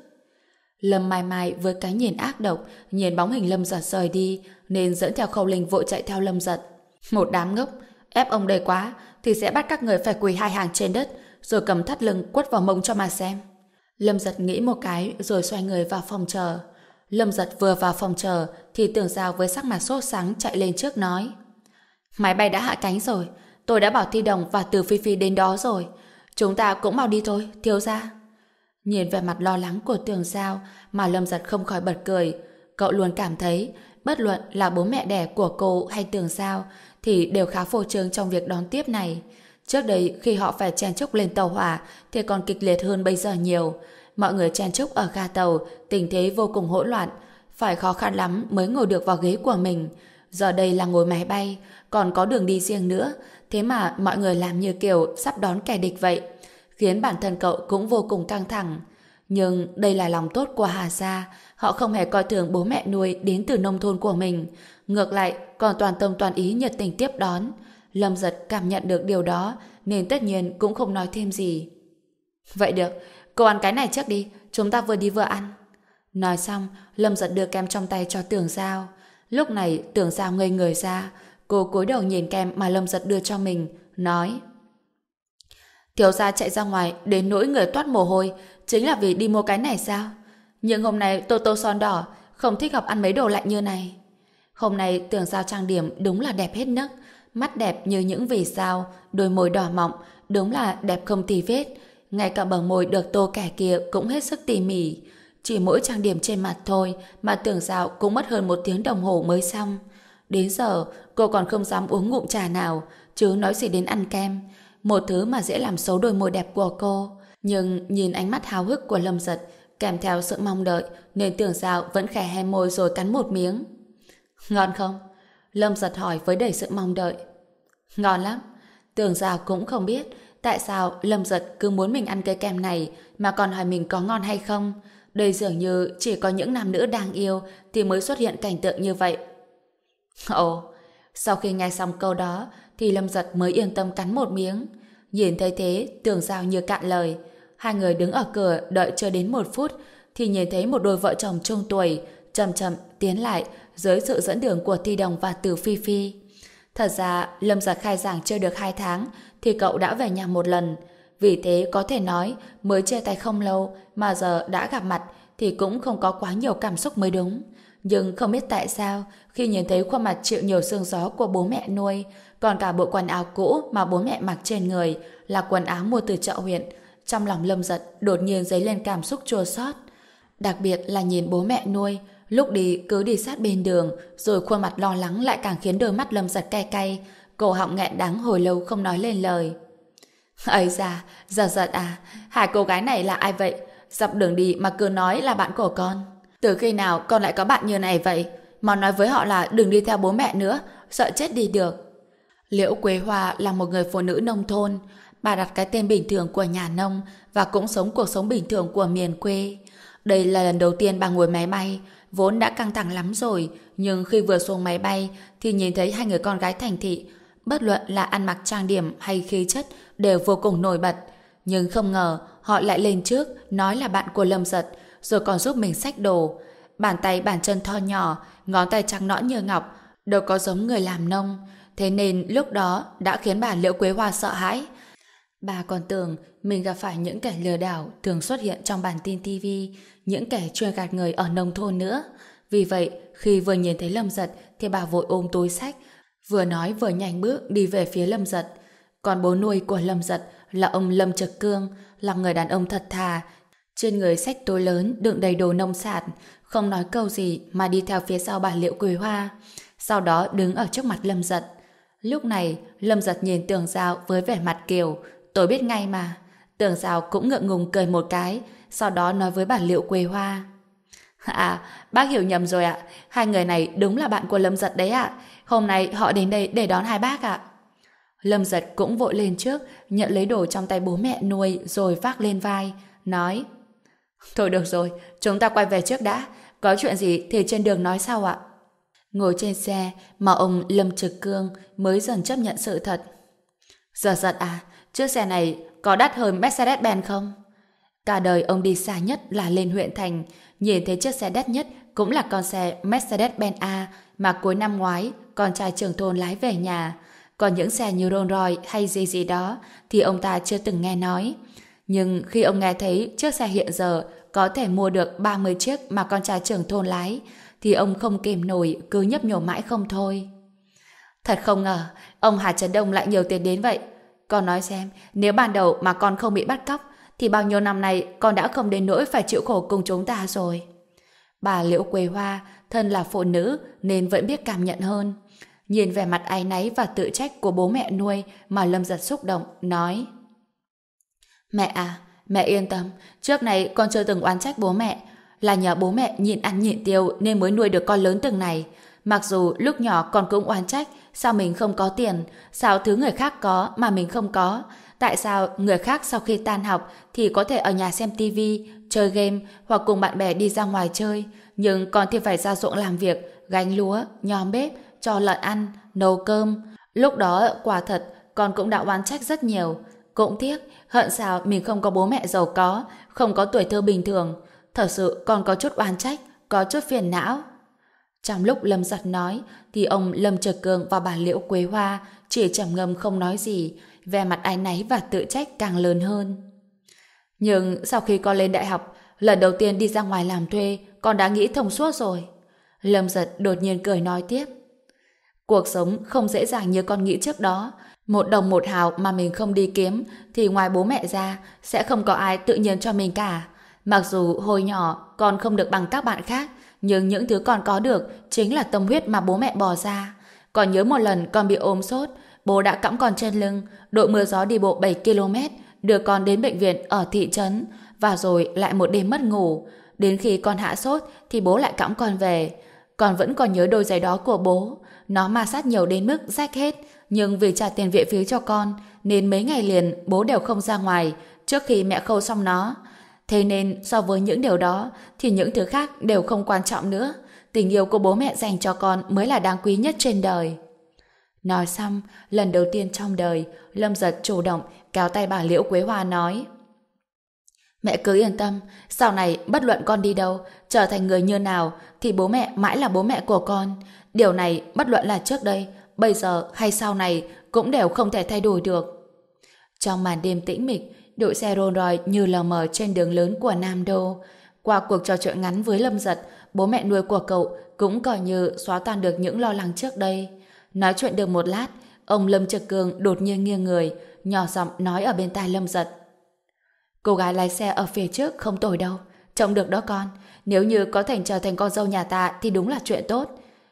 Lâm Mai Mai với cái nhìn ác độc, nhìn bóng hình Lâm Giật rời đi, nên dẫn theo khâu linh vội chạy theo Lâm Giật. Một đám ngốc, ép ông đầy quá, thì sẽ bắt các người phải quỳ hai hàng trên đất, rồi cầm thắt lưng quất vào mông cho mà xem. Lâm giật nghĩ một cái rồi xoay người vào phòng chờ. Lâm giật vừa vào phòng chờ thì tưởng giao với sắc mặt sốt sáng chạy lên trước nói Máy bay đã hạ cánh rồi, tôi đã bảo Thi Đồng và Từ Phi Phi đến đó rồi. Chúng ta cũng mau đi thôi, thiếu ra. Nhìn về mặt lo lắng của tường giao mà Lâm giật không khỏi bật cười. Cậu luôn cảm thấy bất luận là bố mẹ đẻ của cô hay tường giao thì đều khá phô trương trong việc đón tiếp này. Trước đây khi họ phải chen chúc lên tàu hỏa thì còn kịch liệt hơn bây giờ nhiều. Mọi người chen chúc ở ga tàu, tình thế vô cùng hỗn loạn. Phải khó khăn lắm mới ngồi được vào ghế của mình. Giờ đây là ngồi máy bay, còn có đường đi riêng nữa. Thế mà mọi người làm như kiểu sắp đón kẻ địch vậy. Khiến bản thân cậu cũng vô cùng căng thẳng. Nhưng đây là lòng tốt của Hà Gia. Họ không hề coi thường bố mẹ nuôi đến từ nông thôn của mình. Ngược lại, còn toàn tâm toàn ý nhiệt tình tiếp đón. Lâm giật cảm nhận được điều đó nên tất nhiên cũng không nói thêm gì. Vậy được, cô ăn cái này trước đi, chúng ta vừa đi vừa ăn. Nói xong, Lâm giật đưa kem trong tay cho tưởng giao. Lúc này tưởng giao ngây người ra, cô cúi đầu nhìn kem mà Lâm giật đưa cho mình, nói Thiếu gia chạy ra ngoài đến nỗi người toát mồ hôi, chính là vì đi mua cái này sao? Nhưng hôm nay tô tô son đỏ, không thích hợp ăn mấy đồ lạnh như này. Hôm nay tưởng giao trang điểm đúng là đẹp hết nấc, mắt đẹp như những vì sao, đôi môi đỏ mọng, đúng là đẹp không tì vết. Ngay cả bờ môi được tô kẻ kia cũng hết sức tỉ mỉ. Chỉ mỗi trang điểm trên mặt thôi mà tưởng dạo cũng mất hơn một tiếng đồng hồ mới xong. Đến giờ, cô còn không dám uống ngụm trà nào, chứ nói gì đến ăn kem. Một thứ mà dễ làm xấu đôi môi đẹp của cô. Nhưng nhìn ánh mắt háo hức của Lâm Giật, kèm theo sự mong đợi, nên tưởng dạo vẫn khẽ hé môi rồi cắn một miếng. Ngon không? Lâm giật hỏi với đầy sự mong đợi. Ngon lắm. Tưởng Giao cũng không biết tại sao Lâm giật cứ muốn mình ăn cái kem này mà còn hỏi mình có ngon hay không. Đây dường như chỉ có những nam nữ đang yêu thì mới xuất hiện cảnh tượng như vậy. Ồ, sau khi nghe xong câu đó thì Lâm giật mới yên tâm cắn một miếng. Nhìn thấy thế, tưởng Giao như cạn lời. Hai người đứng ở cửa đợi chờ đến một phút thì nhìn thấy một đôi vợ chồng trung tuổi chậm chậm tiến lại dưới sự dẫn đường của Ti Đồng và Từ Phi Phi. Thật ra, Lâm Giật khai giảng chưa được 2 tháng, thì cậu đã về nhà một lần. Vì thế có thể nói, mới chia tay không lâu, mà giờ đã gặp mặt, thì cũng không có quá nhiều cảm xúc mới đúng. Nhưng không biết tại sao, khi nhìn thấy khuôn mặt chịu nhiều sương gió của bố mẹ nuôi, còn cả bộ quần áo cũ mà bố mẹ mặc trên người là quần áo mua từ chợ huyện, trong lòng Lâm Giật đột nhiên dấy lên cảm xúc chua xót. Đặc biệt là nhìn bố mẹ nuôi, Lúc đi cứ đi sát bên đường, rồi khuôn mặt lo lắng lại càng khiến đôi mắt Lâm giật cay cay, cổ họng nghẹn đắng hồi lâu không nói lên lời. ấy da, giật giật à, hai cô gái này là ai vậy? Dọc đường đi mà cứ nói là bạn của con. Từ khi nào con lại có bạn như này vậy? Mà nói với họ là đừng đi theo bố mẹ nữa, sợ chết đi được. Liễu Quế Hoa là một người phụ nữ nông thôn. Bà đặt cái tên bình thường của nhà nông và cũng sống cuộc sống bình thường của miền quê. Đây là lần đầu tiên bà ngồi máy bay, vốn đã căng thẳng lắm rồi, nhưng khi vừa xuống máy bay thì nhìn thấy hai người con gái thành thị, bất luận là ăn mặc trang điểm hay khí chất đều vô cùng nổi bật. Nhưng không ngờ họ lại lên trước nói là bạn của Lâm Giật, rồi còn giúp mình xách đồ. Bàn tay bàn chân thon nhỏ, ngón tay trắng nõn như ngọc, đâu có giống người làm nông. Thế nên lúc đó đã khiến bà Liễu Quế Hoa sợ hãi. Bà còn tưởng mình gặp phải những kẻ lừa đảo thường xuất hiện trong bản tin TV, những kẻ chuyên gạt người ở nông thôn nữa. Vì vậy, khi vừa nhìn thấy Lâm Giật thì bà vội ôm túi sách, vừa nói vừa nhanh bước đi về phía Lâm Giật. Còn bố nuôi của Lâm Giật là ông Lâm Trực Cương, là người đàn ông thật thà. Trên người sách túi lớn đựng đầy đồ nông sản, không nói câu gì mà đi theo phía sau bà Liệu Quỳ Hoa. Sau đó đứng ở trước mặt Lâm Giật. Lúc này, Lâm Giật nhìn Tường Giao với vẻ mặt kiều, tôi biết ngay mà. Tưởng sao cũng ngượng ngùng cười một cái, sau đó nói với bà Liệu quê Hoa. À, bác hiểu nhầm rồi ạ. Hai người này đúng là bạn của Lâm Giật đấy ạ. Hôm nay họ đến đây để đón hai bác ạ. Lâm Giật cũng vội lên trước, nhận lấy đồ trong tay bố mẹ nuôi rồi vác lên vai, nói Thôi được rồi, chúng ta quay về trước đã. Có chuyện gì thì trên đường nói sau ạ. Ngồi trên xe mà ông Lâm Trực Cương mới dần chấp nhận sự thật. Giờ giật à, chiếc xe này có đắt hơn Mercedes-Benz không? Cả đời ông đi xa nhất là lên huyện thành, nhìn thấy chiếc xe đắt nhất cũng là con xe Mercedes-Benz A mà cuối năm ngoái con trai trưởng thôn lái về nhà. Còn những xe như Rolls Royce hay gì gì đó thì ông ta chưa từng nghe nói. Nhưng khi ông nghe thấy chiếc xe hiện giờ có thể mua được 30 chiếc mà con trai trưởng thôn lái, thì ông không kìm nổi cứ nhấp nhổ mãi không thôi. Thật không ngờ, ông Hà Trấn Đông lại nhiều tiền đến vậy. Con nói xem, nếu ban đầu mà con không bị bắt cóc, thì bao nhiêu năm nay con đã không đến nỗi phải chịu khổ cùng chúng ta rồi. Bà Liễu Quế Hoa, thân là phụ nữ nên vẫn biết cảm nhận hơn. Nhìn vẻ mặt áy náy và tự trách của bố mẹ nuôi mà Lâm giật xúc động, nói Mẹ à, mẹ yên tâm, trước này con chưa từng oán trách bố mẹ, là nhờ bố mẹ nhịn ăn nhịn tiêu nên mới nuôi được con lớn từng này. Mặc dù lúc nhỏ con cũng oán trách, sao mình không có tiền, sao thứ người khác có mà mình không có, tại sao người khác sau khi tan học thì có thể ở nhà xem tivi, chơi game hoặc cùng bạn bè đi ra ngoài chơi, nhưng con thì phải ra ruộng làm việc, gánh lúa, nhóm bếp, cho lợn ăn, nấu cơm. Lúc đó quả thật con cũng đã oán trách rất nhiều. Cũng tiếc, hận sao mình không có bố mẹ giàu có, không có tuổi thơ bình thường. Thật sự con có chút oán trách, có chút phiền não. Trong lúc Lâm giật nói, thì ông Lâm Trực Cường và bà Liễu Quế Hoa chỉ trầm ngâm không nói gì, vẻ mặt ai náy và tự trách càng lớn hơn. Nhưng sau khi con lên đại học, lần đầu tiên đi ra ngoài làm thuê, con đã nghĩ thông suốt rồi. Lâm giật đột nhiên cười nói tiếp. Cuộc sống không dễ dàng như con nghĩ trước đó. Một đồng một hào mà mình không đi kiếm thì ngoài bố mẹ ra sẽ không có ai tự nhiên cho mình cả. Mặc dù hồi nhỏ con không được bằng các bạn khác nhưng những thứ con có được chính là tâm huyết mà bố mẹ bỏ ra. Còn nhớ một lần con bị ốm sốt bố đã cõng con trên lưng đội mưa gió đi bộ 7 km đưa con đến bệnh viện ở thị trấn và rồi lại một đêm mất ngủ. Đến khi con hạ sốt thì bố lại cõng con về. Con vẫn còn nhớ đôi giày đó của bố. Nó ma sát nhiều đến mức rách hết, nhưng vì trả tiền viện phí cho con, nên mấy ngày liền bố đều không ra ngoài trước khi mẹ khâu xong nó. Thế nên so với những điều đó, thì những thứ khác đều không quan trọng nữa. Tình yêu của bố mẹ dành cho con mới là đáng quý nhất trên đời. Nói xong, lần đầu tiên trong đời, Lâm Giật chủ động kéo tay bà Liễu Quế Hoa nói Mẹ cứ yên tâm, sau này bất luận con đi đâu, trở thành người như nào, thì bố mẹ mãi là bố mẹ của con. Điều này bất luận là trước đây, bây giờ hay sau này cũng đều không thể thay đổi được. Trong màn đêm tĩnh mịch, đội xe Rolls Royce như lờ mờ trên đường lớn của Nam Đô. Qua cuộc trò chuyện ngắn với Lâm Giật, bố mẹ nuôi của cậu cũng coi như xóa tan được những lo lắng trước đây. Nói chuyện được một lát, ông Lâm Trực Cường đột nhiên nghiêng người, nhỏ giọng nói ở bên tai Lâm Giật. Cô gái lái xe ở phía trước không tồi đâu, trông được đó con. Nếu như có thành trở thành con dâu nhà ta thì đúng là chuyện tốt.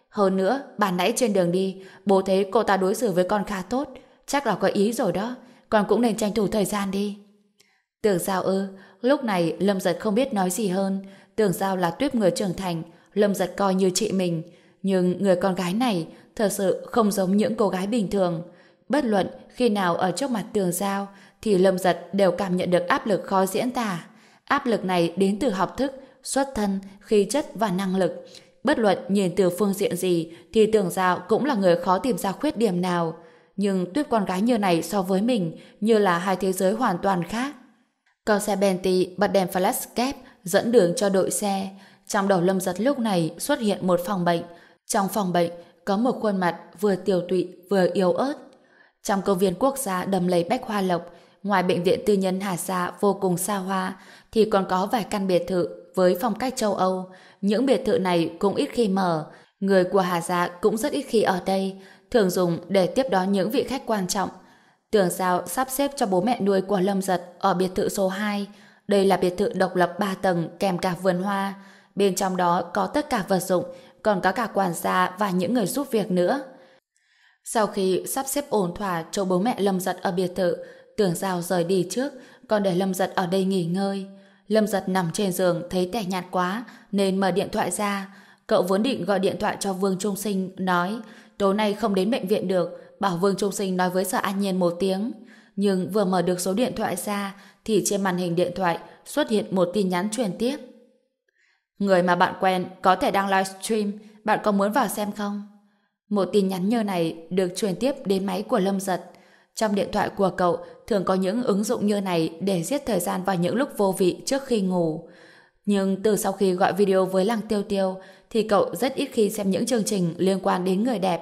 Hơn nữa, bà nãy trên đường đi, bố thấy cô ta đối xử với con khá tốt, chắc là có ý rồi đó, con cũng nên tranh thủ thời gian đi. Tưởng sao ư, lúc này Lâm Giật không biết nói gì hơn, tưởng sao là tuyếp người trưởng thành, Lâm Giật coi như chị mình, nhưng người con gái này thật sự không giống những cô gái bình thường. Bất luận khi nào ở trước mặt tường giao thì Lâm Giật đều cảm nhận được áp lực khó diễn tả. Áp lực này đến từ học thức, xuất thân, khí chất và năng lực. Bất luận nhìn từ phương diện gì thì tưởng giao cũng là người khó tìm ra khuyết điểm nào. Nhưng tuyết con gái như này so với mình như là hai thế giới hoàn toàn khác. Con xe Bentley bật đèn flash kép dẫn đường cho đội xe. Trong đầu Lâm Giật lúc này xuất hiện một phòng bệnh. Trong phòng bệnh có một khuôn mặt vừa tiều tụy vừa yếu ớt. Trong công viên quốc gia đầm lầy bách hoa lộc, ngoài bệnh viện tư nhân Hà Sa vô cùng xa hoa, thì còn có vài căn biệt thự với phong cách châu Âu. Những biệt thự này cũng ít khi mở, người của Hà Gia cũng rất ít khi ở đây, thường dùng để tiếp đón những vị khách quan trọng. Tưởng sao sắp xếp cho bố mẹ nuôi của Lâm Giật ở biệt thự số 2. Đây là biệt thự độc lập 3 tầng kèm cả vườn hoa. Bên trong đó có tất cả vật dụng, còn có cả quản gia và những người giúp việc nữa. Sau khi sắp xếp ổn thỏa cho bố mẹ Lâm Giật ở biệt thự, tưởng giao rời đi trước, còn để Lâm Giật ở đây nghỉ ngơi. Lâm Giật nằm trên giường thấy tẻ nhạt quá, nên mở điện thoại ra. Cậu vốn định gọi điện thoại cho Vương Trung Sinh, nói tối nay không đến bệnh viện được, bảo Vương Trung Sinh nói với Sở An Nhiên một tiếng. Nhưng vừa mở được số điện thoại ra, thì trên màn hình điện thoại xuất hiện một tin nhắn truyền tiếp. Người mà bạn quen có thể đang livestream, bạn có muốn vào xem không? Một tin nhắn như này được truyền tiếp đến máy của Lâm Giật. Trong điện thoại của cậu thường có những ứng dụng như này để giết thời gian vào những lúc vô vị trước khi ngủ. Nhưng từ sau khi gọi video với Lăng Tiêu Tiêu thì cậu rất ít khi xem những chương trình liên quan đến người đẹp.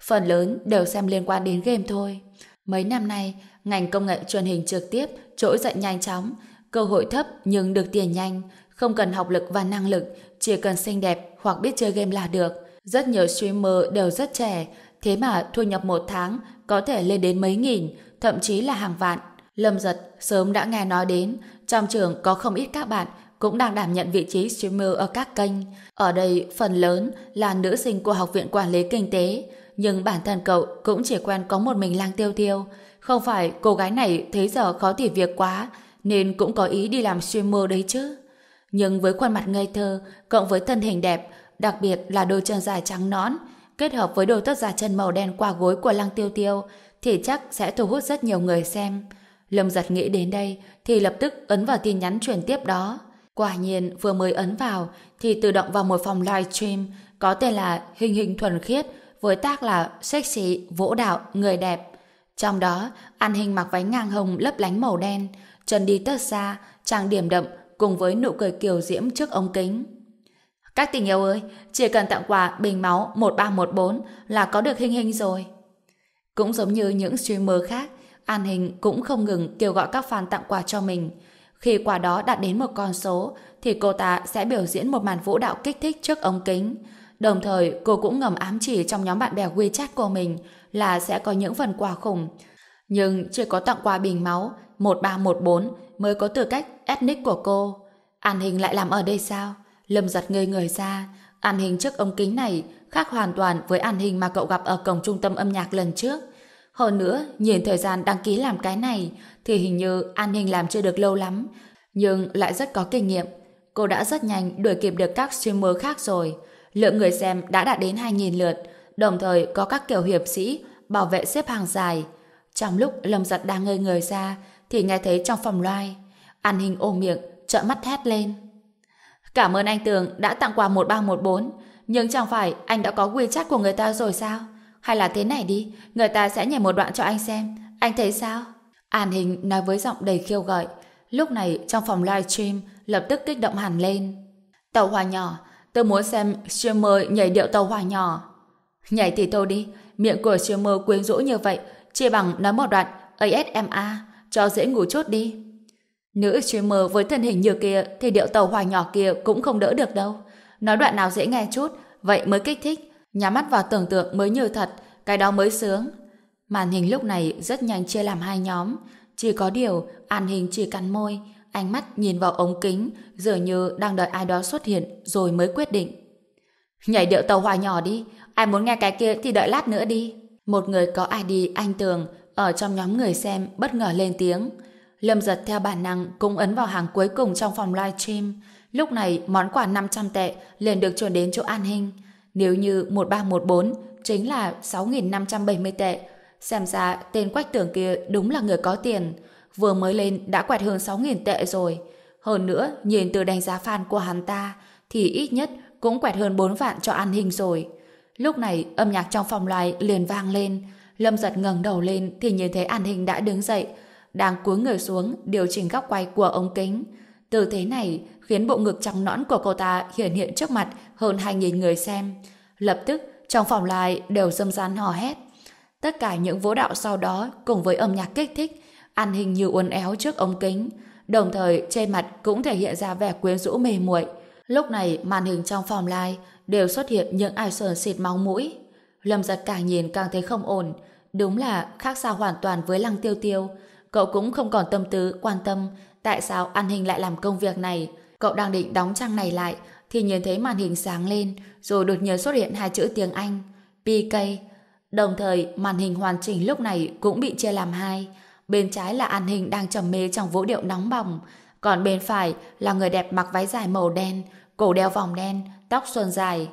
Phần lớn đều xem liên quan đến game thôi. Mấy năm nay, ngành công nghệ truyền hình trực tiếp trỗi dậy nhanh chóng, cơ hội thấp nhưng được tiền nhanh, không cần học lực và năng lực, chỉ cần xinh đẹp hoặc biết chơi game là được. Rất nhiều streamer đều rất trẻ, thế mà thu nhập một tháng có thể lên đến mấy nghìn, thậm chí là hàng vạn. Lâm giật sớm đã nghe nói đến, trong trường có không ít các bạn cũng đang đảm nhận vị trí streamer ở các kênh. Ở đây, phần lớn là nữ sinh của Học viện Quản lý Kinh tế, nhưng bản thân cậu cũng chỉ quen có một mình lang tiêu tiêu. Không phải cô gái này thấy giờ khó tỉ việc quá, nên cũng có ý đi làm streamer đấy chứ. Nhưng với khuôn mặt ngây thơ, cộng với thân hình đẹp, đặc biệt là đôi chân dài trắng nõn, kết hợp với đôi tất giả chân màu đen qua gối của Lăng Tiêu Tiêu, thì chắc sẽ thu hút rất nhiều người xem. Lâm giật nghĩ đến đây, thì lập tức ấn vào tin nhắn truyền tiếp đó. Quả nhiên, vừa mới ấn vào, thì tự động vào một phòng live stream có tên là Hình Hình Thuần Khiết, với tác là Sexy, Vỗ Đạo, Người Đẹp. Trong đó, An Hình mặc váy ngang hồng lấp lánh màu đen, chân đi tất xa, trang điểm đậm, cùng với nụ cười kiều diễm trước ống kính. Các tình yêu ơi, chỉ cần tặng quà bình máu 1314 là có được hình hình rồi. Cũng giống như những streamer khác, An Hình cũng không ngừng kêu gọi các fan tặng quà cho mình. Khi quà đó đạt đến một con số, thì cô ta sẽ biểu diễn một màn vũ đạo kích thích trước ống kính. Đồng thời, cô cũng ngầm ám chỉ trong nhóm bạn bè WeChat của mình là sẽ có những phần quà khủng. Nhưng chỉ có tặng quà bình máu 1314 mới có tư cách ethnic của cô. An Hình lại làm ở đây sao? Lâm giật ngây người ra. An Hình trước ống kính này khác hoàn toàn với An Hình mà cậu gặp ở cổng trung tâm âm nhạc lần trước. Hơn nữa, nhìn thời gian đăng ký làm cái này thì hình như An Hình làm chưa được lâu lắm, nhưng lại rất có kinh nghiệm. Cô đã rất nhanh đuổi kịp được các streamer khác rồi. Lượng người xem đã đạt đến 2.000 lượt, đồng thời có các kiểu hiệp sĩ bảo vệ xếp hàng dài. Trong lúc Lâm Giật đang ngây người ra thì nghe thấy trong phòng loai, An Hình ôm miệng, trợn mắt thét lên. Cảm ơn anh Tường đã tặng quà 1314, nhưng chẳng phải anh đã có quy chắc của người ta rồi sao? Hay là thế này đi, người ta sẽ nhảy một đoạn cho anh xem, anh thấy sao? An Hình nói với giọng đầy khiêu gợi. Lúc này trong phòng livestream lập tức kích động hẳn lên. Tàu hòa nhỏ, tôi muốn xem streamer nhảy điệu tàu hỏa nhỏ. Nhảy thì thôi đi, miệng của streamer quyến rũ như vậy, chỉ bằng nói một đoạn ASMA, cho dễ ngủ chút đi. Nữ streamer với thân hình như kia thì điệu tàu hỏa nhỏ kia cũng không đỡ được đâu. Nói đoạn nào dễ nghe chút, vậy mới kích thích. Nhắm mắt vào tưởng tượng mới như thật, cái đó mới sướng. Màn hình lúc này rất nhanh chia làm hai nhóm. Chỉ có điều, An Hình chỉ cắn môi, ánh mắt nhìn vào ống kính, dường như đang đợi ai đó xuất hiện rồi mới quyết định. Nhảy điệu tàu hòa nhỏ đi, ai muốn nghe cái kia thì đợi lát nữa đi. Một người có ID anh Tường ở trong nhóm người xem bất ngờ lên tiếng. Lâm giật theo bản năng cũng ấn vào hàng cuối cùng trong phòng livestream. Lúc này món quà 500 tệ liền được chuyển đến chỗ An hình. Nếu như 1314 chính là 6.570 tệ. Xem ra tên quách tưởng kia đúng là người có tiền. Vừa mới lên đã quẹt hơn 6.000 tệ rồi. Hơn nữa, nhìn từ đánh giá fan của hắn ta thì ít nhất cũng quẹt hơn 4 vạn cho An hình rồi. Lúc này âm nhạc trong phòng loài liền vang lên. Lâm giật ngẩng đầu lên thì nhìn thấy An hình đã đứng dậy đang cúi người xuống điều chỉnh góc quay của ống kính. Tư thế này khiến bộ ngực trắng nõn của cô ta hiện hiện trước mặt hơn 2.000 người xem. Lập tức, trong phòng loài đều dâm gian hò hét. Tất cả những vũ đạo sau đó cùng với âm nhạc kích thích, An hình như uốn éo trước ống kính, đồng thời trên mặt cũng thể hiện ra vẻ quyến rũ mê muội. Lúc này màn hình trong phòng lai đều xuất hiện những ai sờn xịt máu mũi. Lâm giật càng nhìn càng thấy không ổn. Đúng là khác xa hoàn toàn với lăng tiêu tiêu. Cậu cũng không còn tâm tư quan tâm tại sao an hình lại làm công việc này. Cậu đang định đóng trang này lại thì nhìn thấy màn hình sáng lên rồi đột nhiên xuất hiện hai chữ tiếng Anh PK. Đồng thời màn hình hoàn chỉnh lúc này cũng bị chia làm hai. Bên trái là an hình đang trầm mê trong vũ điệu nóng bỏng còn bên phải là người đẹp mặc váy dài màu đen cổ đeo vòng đen, tóc xuân dài.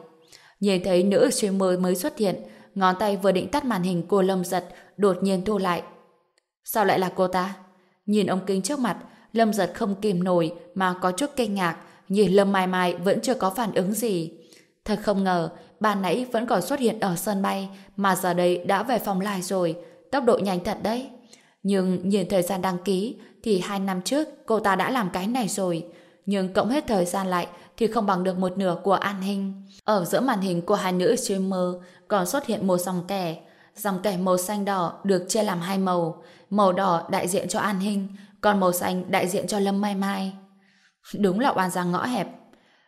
Nhìn thấy nữ streamer mới xuất hiện, ngón tay vừa định tắt màn hình cô Lâm Giật, đột nhiên thu lại. Sao lại là cô ta? Nhìn ông kính trước mặt, Lâm Giật không kìm nổi mà có chút kinh ngạc, nhìn Lâm Mai Mai vẫn chưa có phản ứng gì. Thật không ngờ, ban nãy vẫn còn xuất hiện ở sân bay, mà giờ đây đã về phòng lại rồi, tốc độ nhanh thật đấy. Nhưng nhìn thời gian đăng ký, thì hai năm trước cô ta đã làm cái này rồi. Nhưng cộng hết thời gian lại thì không bằng được một nửa của an hình. Ở giữa màn hình của hai nữ streamer còn xuất hiện một dòng kẻ. Dòng kẻ màu xanh đỏ được chia làm hai màu. Màu đỏ đại diện cho an hình, còn màu xanh đại diện cho Lâm Mai Mai. Đúng là oan giang ngõ hẹp.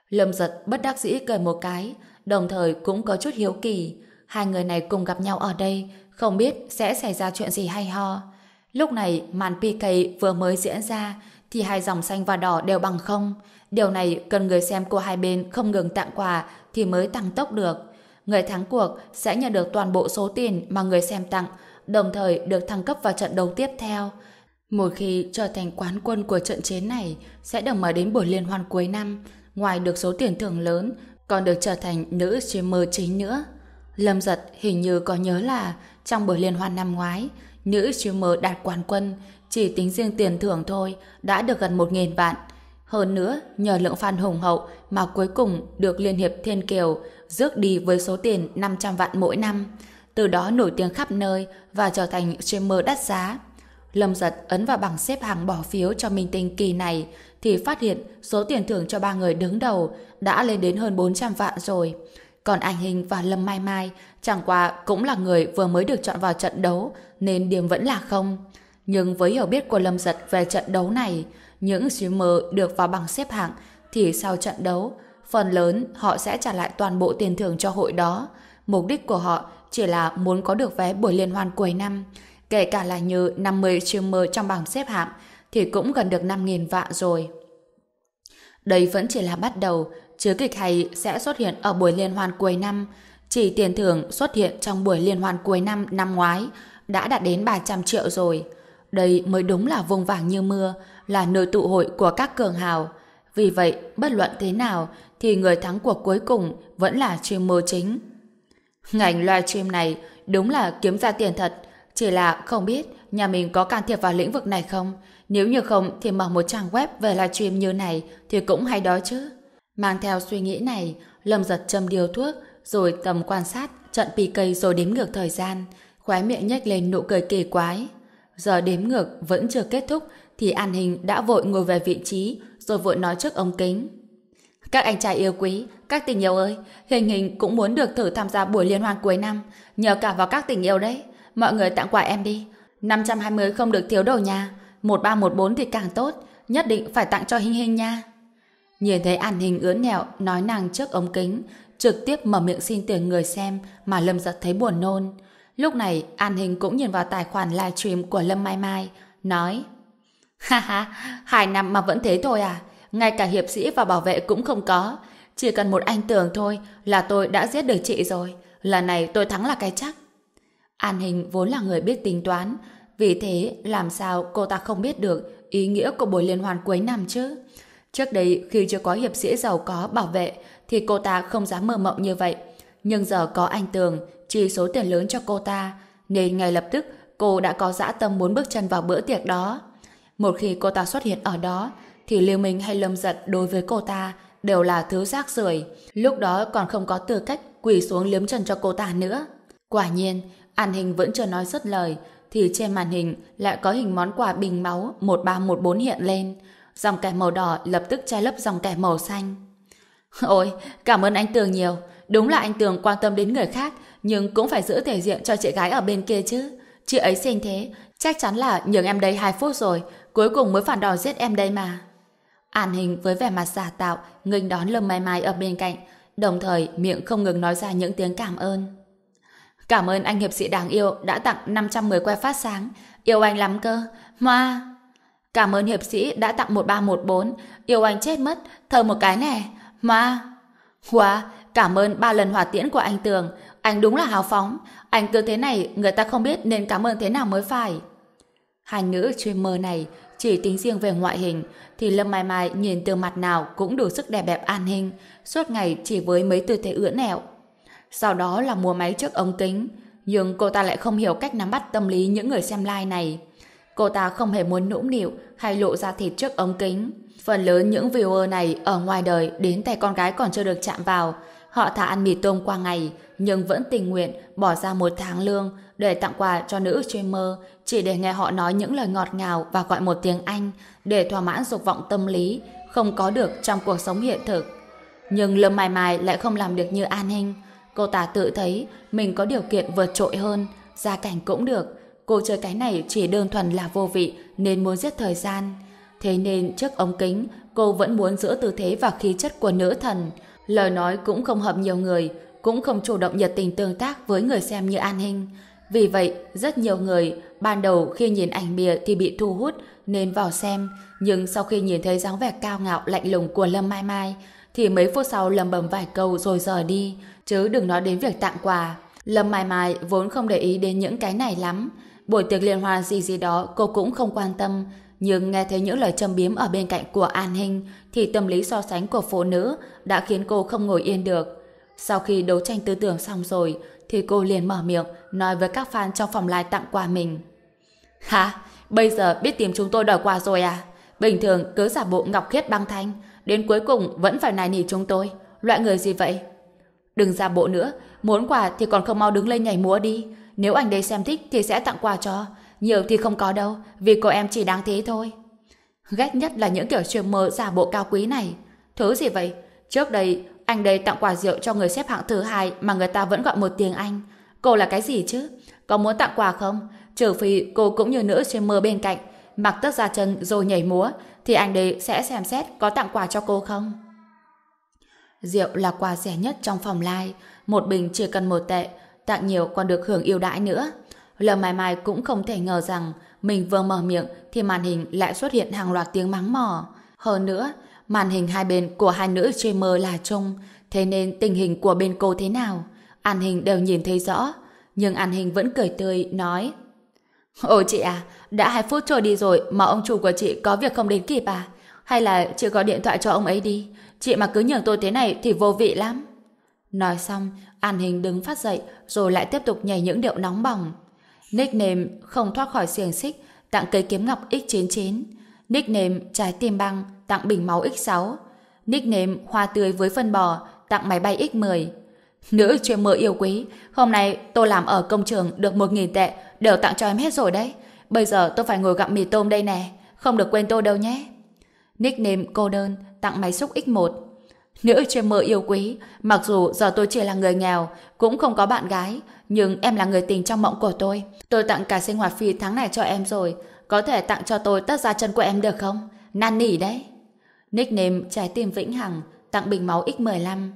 Lâm giật bất đắc dĩ cười một cái, đồng thời cũng có chút hiếu kỳ. Hai người này cùng gặp nhau ở đây, không biết sẽ xảy ra chuyện gì hay ho. Lúc này màn PK vừa mới diễn ra thì hai dòng xanh và đỏ đều bằng không. Điều này cần người xem của hai bên không ngừng tặng quà thì mới tăng tốc được. Người thắng cuộc sẽ nhận được toàn bộ số tiền mà người xem tặng, đồng thời được thăng cấp vào trận đấu tiếp theo. Một khi trở thành quán quân của trận chiến này sẽ được mời đến buổi liên hoan cuối năm, ngoài được số tiền thưởng lớn, còn được trở thành nữ streamer chính nữa. Lâm giật hình như có nhớ là trong buổi liên hoan năm ngoái, nữ streamer đạt quán quân, chỉ tính riêng tiền thưởng thôi đã được gần 1.000 vạn. Hơn nữa, nhờ lượng fan hùng hậu mà cuối cùng được Liên hiệp Thiên Kiều rước đi với số tiền 500 vạn mỗi năm. Từ đó nổi tiếng khắp nơi và trở thành streamer đắt giá. Lâm giật ấn vào bảng xếp hàng bỏ phiếu cho minh tinh kỳ này thì phát hiện số tiền thưởng cho ba người đứng đầu đã lên đến hơn 400 vạn rồi. Còn Anh Hình và Lâm Mai Mai chẳng qua cũng là người vừa mới được chọn vào trận đấu nên điểm vẫn là không. Nhưng với hiểu biết của Lâm Giật về trận đấu này, những streamer được vào bảng xếp hạng thì sau trận đấu, phần lớn họ sẽ trả lại toàn bộ tiền thưởng cho hội đó. Mục đích của họ chỉ là muốn có được vé buổi liên hoan cuối năm. Kể cả là như 50 streamer trong bảng xếp hạng thì cũng gần được 5.000 vạn rồi. Đây vẫn chỉ là bắt đầu, chứ kịch hay sẽ xuất hiện ở buổi liên hoan cuối năm. Chỉ tiền thưởng xuất hiện trong buổi liên hoan cuối năm năm ngoái đã đạt đến 300 triệu rồi. Đây mới đúng là vùng vàng như mưa, là nơi tụ hội của các cường hào. Vì vậy, bất luận thế nào, thì người thắng cuộc cuối cùng vẫn là streamer chính. Ngành livestream này đúng là kiếm ra tiền thật, chỉ là không biết nhà mình có can thiệp vào lĩnh vực này không. Nếu như không thì mở một trang web về livestream như này thì cũng hay đó chứ. Mang theo suy nghĩ này, Lâm giật châm điều thuốc, rồi tầm quan sát trận cây rồi đếm ngược thời gian, khóe miệng nhếch lên nụ cười kỳ quái. Giờ đếm ngược vẫn chưa kết thúc thì An Hình đã vội ngồi về vị trí rồi vội nói trước ống kính. Các anh trai yêu quý, các tình yêu ơi, Hình Hình cũng muốn được thử tham gia buổi liên hoan cuối năm, nhờ cả vào các tình yêu đấy. Mọi người tặng quà em đi. 520 không được thiếu đồ nha, 1314 thì càng tốt, nhất định phải tặng cho Hình Hình nha. Nhìn thấy An Hình ướn nhẹo nói nàng trước ống kính, trực tiếp mở miệng xin tiền người xem mà Lâm giật thấy buồn nôn. Lúc này, An Hình cũng nhìn vào tài khoản livestream của Lâm Mai Mai, nói Ha ha, hai năm mà vẫn thế thôi à? Ngay cả hiệp sĩ và bảo vệ cũng không có. Chỉ cần một anh tưởng thôi là tôi đã giết được chị rồi. Lần này tôi thắng là cái chắc. An Hình vốn là người biết tính toán. Vì thế, làm sao cô ta không biết được ý nghĩa của buổi liên hoan cuối năm chứ? Trước đây, khi chưa có hiệp sĩ giàu có bảo vệ, thì cô ta không dám mơ mộng như vậy. Nhưng giờ có anh Tường, chi số tiền lớn cho cô ta, nên ngay lập tức cô đã có dã tâm muốn bước chân vào bữa tiệc đó. Một khi cô ta xuất hiện ở đó, thì Lưu Minh hay Lâm Giật đối với cô ta đều là thứ rác rưởi. Lúc đó còn không có tư cách quỳ xuống liếm chân cho cô ta nữa. Quả nhiên, an hình vẫn chưa nói dứt lời, thì trên màn hình lại có hình món quà bình máu 1314 hiện lên. Dòng kẻ màu đỏ lập tức che lấp dòng kẻ màu xanh. Ôi, cảm ơn anh Tường nhiều. Đúng là anh Tường quan tâm đến người khác, nhưng cũng phải giữ thể diện cho chị gái ở bên kia chứ. Chị ấy xinh thế, Chắc chắn là nhường em đây 2 phút rồi, cuối cùng mới phản đòn giết em đây mà. An Hình với vẻ mặt giả tạo, nghênh đón Lâm Mai Mai ở bên cạnh, đồng thời miệng không ngừng nói ra những tiếng cảm ơn. Cảm ơn anh hiệp sĩ đáng yêu đã tặng 510 que phát sáng, yêu anh lắm cơ. Hoa! Cảm ơn hiệp sĩ đã tặng 1314, yêu anh chết mất, thờ một cái nè. Mà... Hoa! Cảm ơn ba lần hỏa tiễn của anh Tường, anh đúng là hào phóng. Anh cứ thế này, người ta không biết nên cảm ơn thế nào mới phải. Hai nữ streamer này chỉ tính riêng về ngoại hình thì Lâm Mai Mai nhìn từ mặt nào cũng đủ sức đẹp bẹp an hình, suốt ngày chỉ với mấy tư thế ưỡn nẹo. Sau đó là mua máy trước ống kính, nhưng cô ta lại không hiểu cách nắm bắt tâm lý những người xem live này. Cô ta không hề muốn nũng nịu hay lộ ra thịt trước ống kính. Phần lớn những viewer này ở ngoài đời đến tay con gái còn chưa được chạm vào. Họ thả ăn mì tôm qua ngày, nhưng vẫn tình nguyện bỏ ra một tháng lương để tặng quà cho nữ streamer chỉ để nghe họ nói những lời ngọt ngào và gọi một tiếng Anh để thỏa mãn dục vọng tâm lý không có được trong cuộc sống hiện thực. Nhưng Lâm Mai Mai lại không làm được như An Hinh. Cô ta tự thấy mình có điều kiện vượt trội hơn, gia cảnh cũng được. Cô chơi cái này chỉ đơn thuần là vô vị nên muốn giết thời gian. Thế nên trước ống kính, cô vẫn muốn giữ tư thế và khí chất của nữ thần. Lời nói cũng không hợp nhiều người, cũng không chủ động nhiệt tình tương tác với người xem như An Hinh. Vì vậy, rất nhiều người ban đầu khi nhìn ảnh bìa thì bị thu hút nên vào xem, nhưng sau khi nhìn thấy dáng vẻ cao ngạo lạnh lùng của Lâm Mai Mai thì mấy phút sau lầm bầm vài câu rồi rời đi, chứ đừng nói đến việc tặng quà. Lâm Mai Mai vốn không để ý đến những cái này lắm. Buổi tiệc liên hoan gì gì đó cô cũng không quan tâm, nhưng nghe thấy những lời châm biếm ở bên cạnh của An Hinh thì tâm lý so sánh của phụ nữ đã khiến cô không ngồi yên được. Sau khi đấu tranh tư tưởng xong rồi, thì cô liền mở miệng nói với các fan trong phòng live tặng quà mình. Hả? Bây giờ biết tìm chúng tôi đòi quà rồi à? Bình thường cứ giả bộ ngọc khiết băng thanh, đến cuối cùng vẫn phải nài nỉ chúng tôi. Loại người gì vậy? Đừng giả bộ nữa, muốn quà thì còn không mau đứng lên nhảy múa đi. Nếu anh đây xem thích thì sẽ tặng quà cho. Nhiều thì không có đâu, vì cô em chỉ đáng thế thôi. Ghét nhất là những kiểu chuyện mơ giả bộ cao quý này. Thứ gì vậy? Trước đây, anh đây tặng quà rượu cho người xếp hạng thứ hai mà người ta vẫn gọi một tiếng Anh. Cô là cái gì chứ? Có muốn tặng quà không? Trừ phi cô cũng như nữ streamer bên cạnh, mặc tất ra chân rồi nhảy múa, thì anh đây sẽ xem xét có tặng quà cho cô không? Rượu là quà rẻ nhất trong phòng lai, một bình chỉ cần một tệ, tặng nhiều còn được hưởng ưu đãi nữa. Lâm Mai Mai cũng không thể ngờ rằng mình vừa mở miệng thì màn hình lại xuất hiện hàng loạt tiếng mắng mỏ. Hơn nữa, màn hình hai bên của hai nữ streamer là chung, thế nên tình hình của bên cô thế nào, An Hình đều nhìn thấy rõ. Nhưng An Hình vẫn cười tươi, nói Ôi chị à, đã hai phút trôi đi rồi mà ông chủ của chị có việc không đến kịp à? Hay là chị gọi điện thoại cho ông ấy đi? Chị mà cứ nhường tôi thế này thì vô vị lắm. Nói xong, An Hình đứng phát dậy rồi lại tiếp tục nhảy những điệu nóng bỏng. Nickname không thoát khỏi xiềng xích, tặng cây kiếm ngọc X99. Nickname trái tim băng, tặng bình máu X6. Nickname hoa tươi với phân bò, tặng máy bay X10. Nữ chuyên mơ yêu quý, hôm nay tôi làm ở công trường được 1.000 tệ, đều tặng cho em hết rồi đấy. Bây giờ tôi phải ngồi gặm mì tôm đây nè, không được quên tôi đâu nhé. Nickname cô đơn, tặng máy xúc X1. Nữ chuyên mơ yêu quý, mặc dù giờ tôi chỉ là người nghèo, cũng không có bạn gái, nhưng em là người tình trong mộng của tôi. Tôi tặng cả sinh hoạt phí tháng này cho em rồi, có thể tặng cho tôi tất ra chân của em được không? Năn nỉ đấy. Nickname trái tim vĩnh hằng, tặng bình máu X15.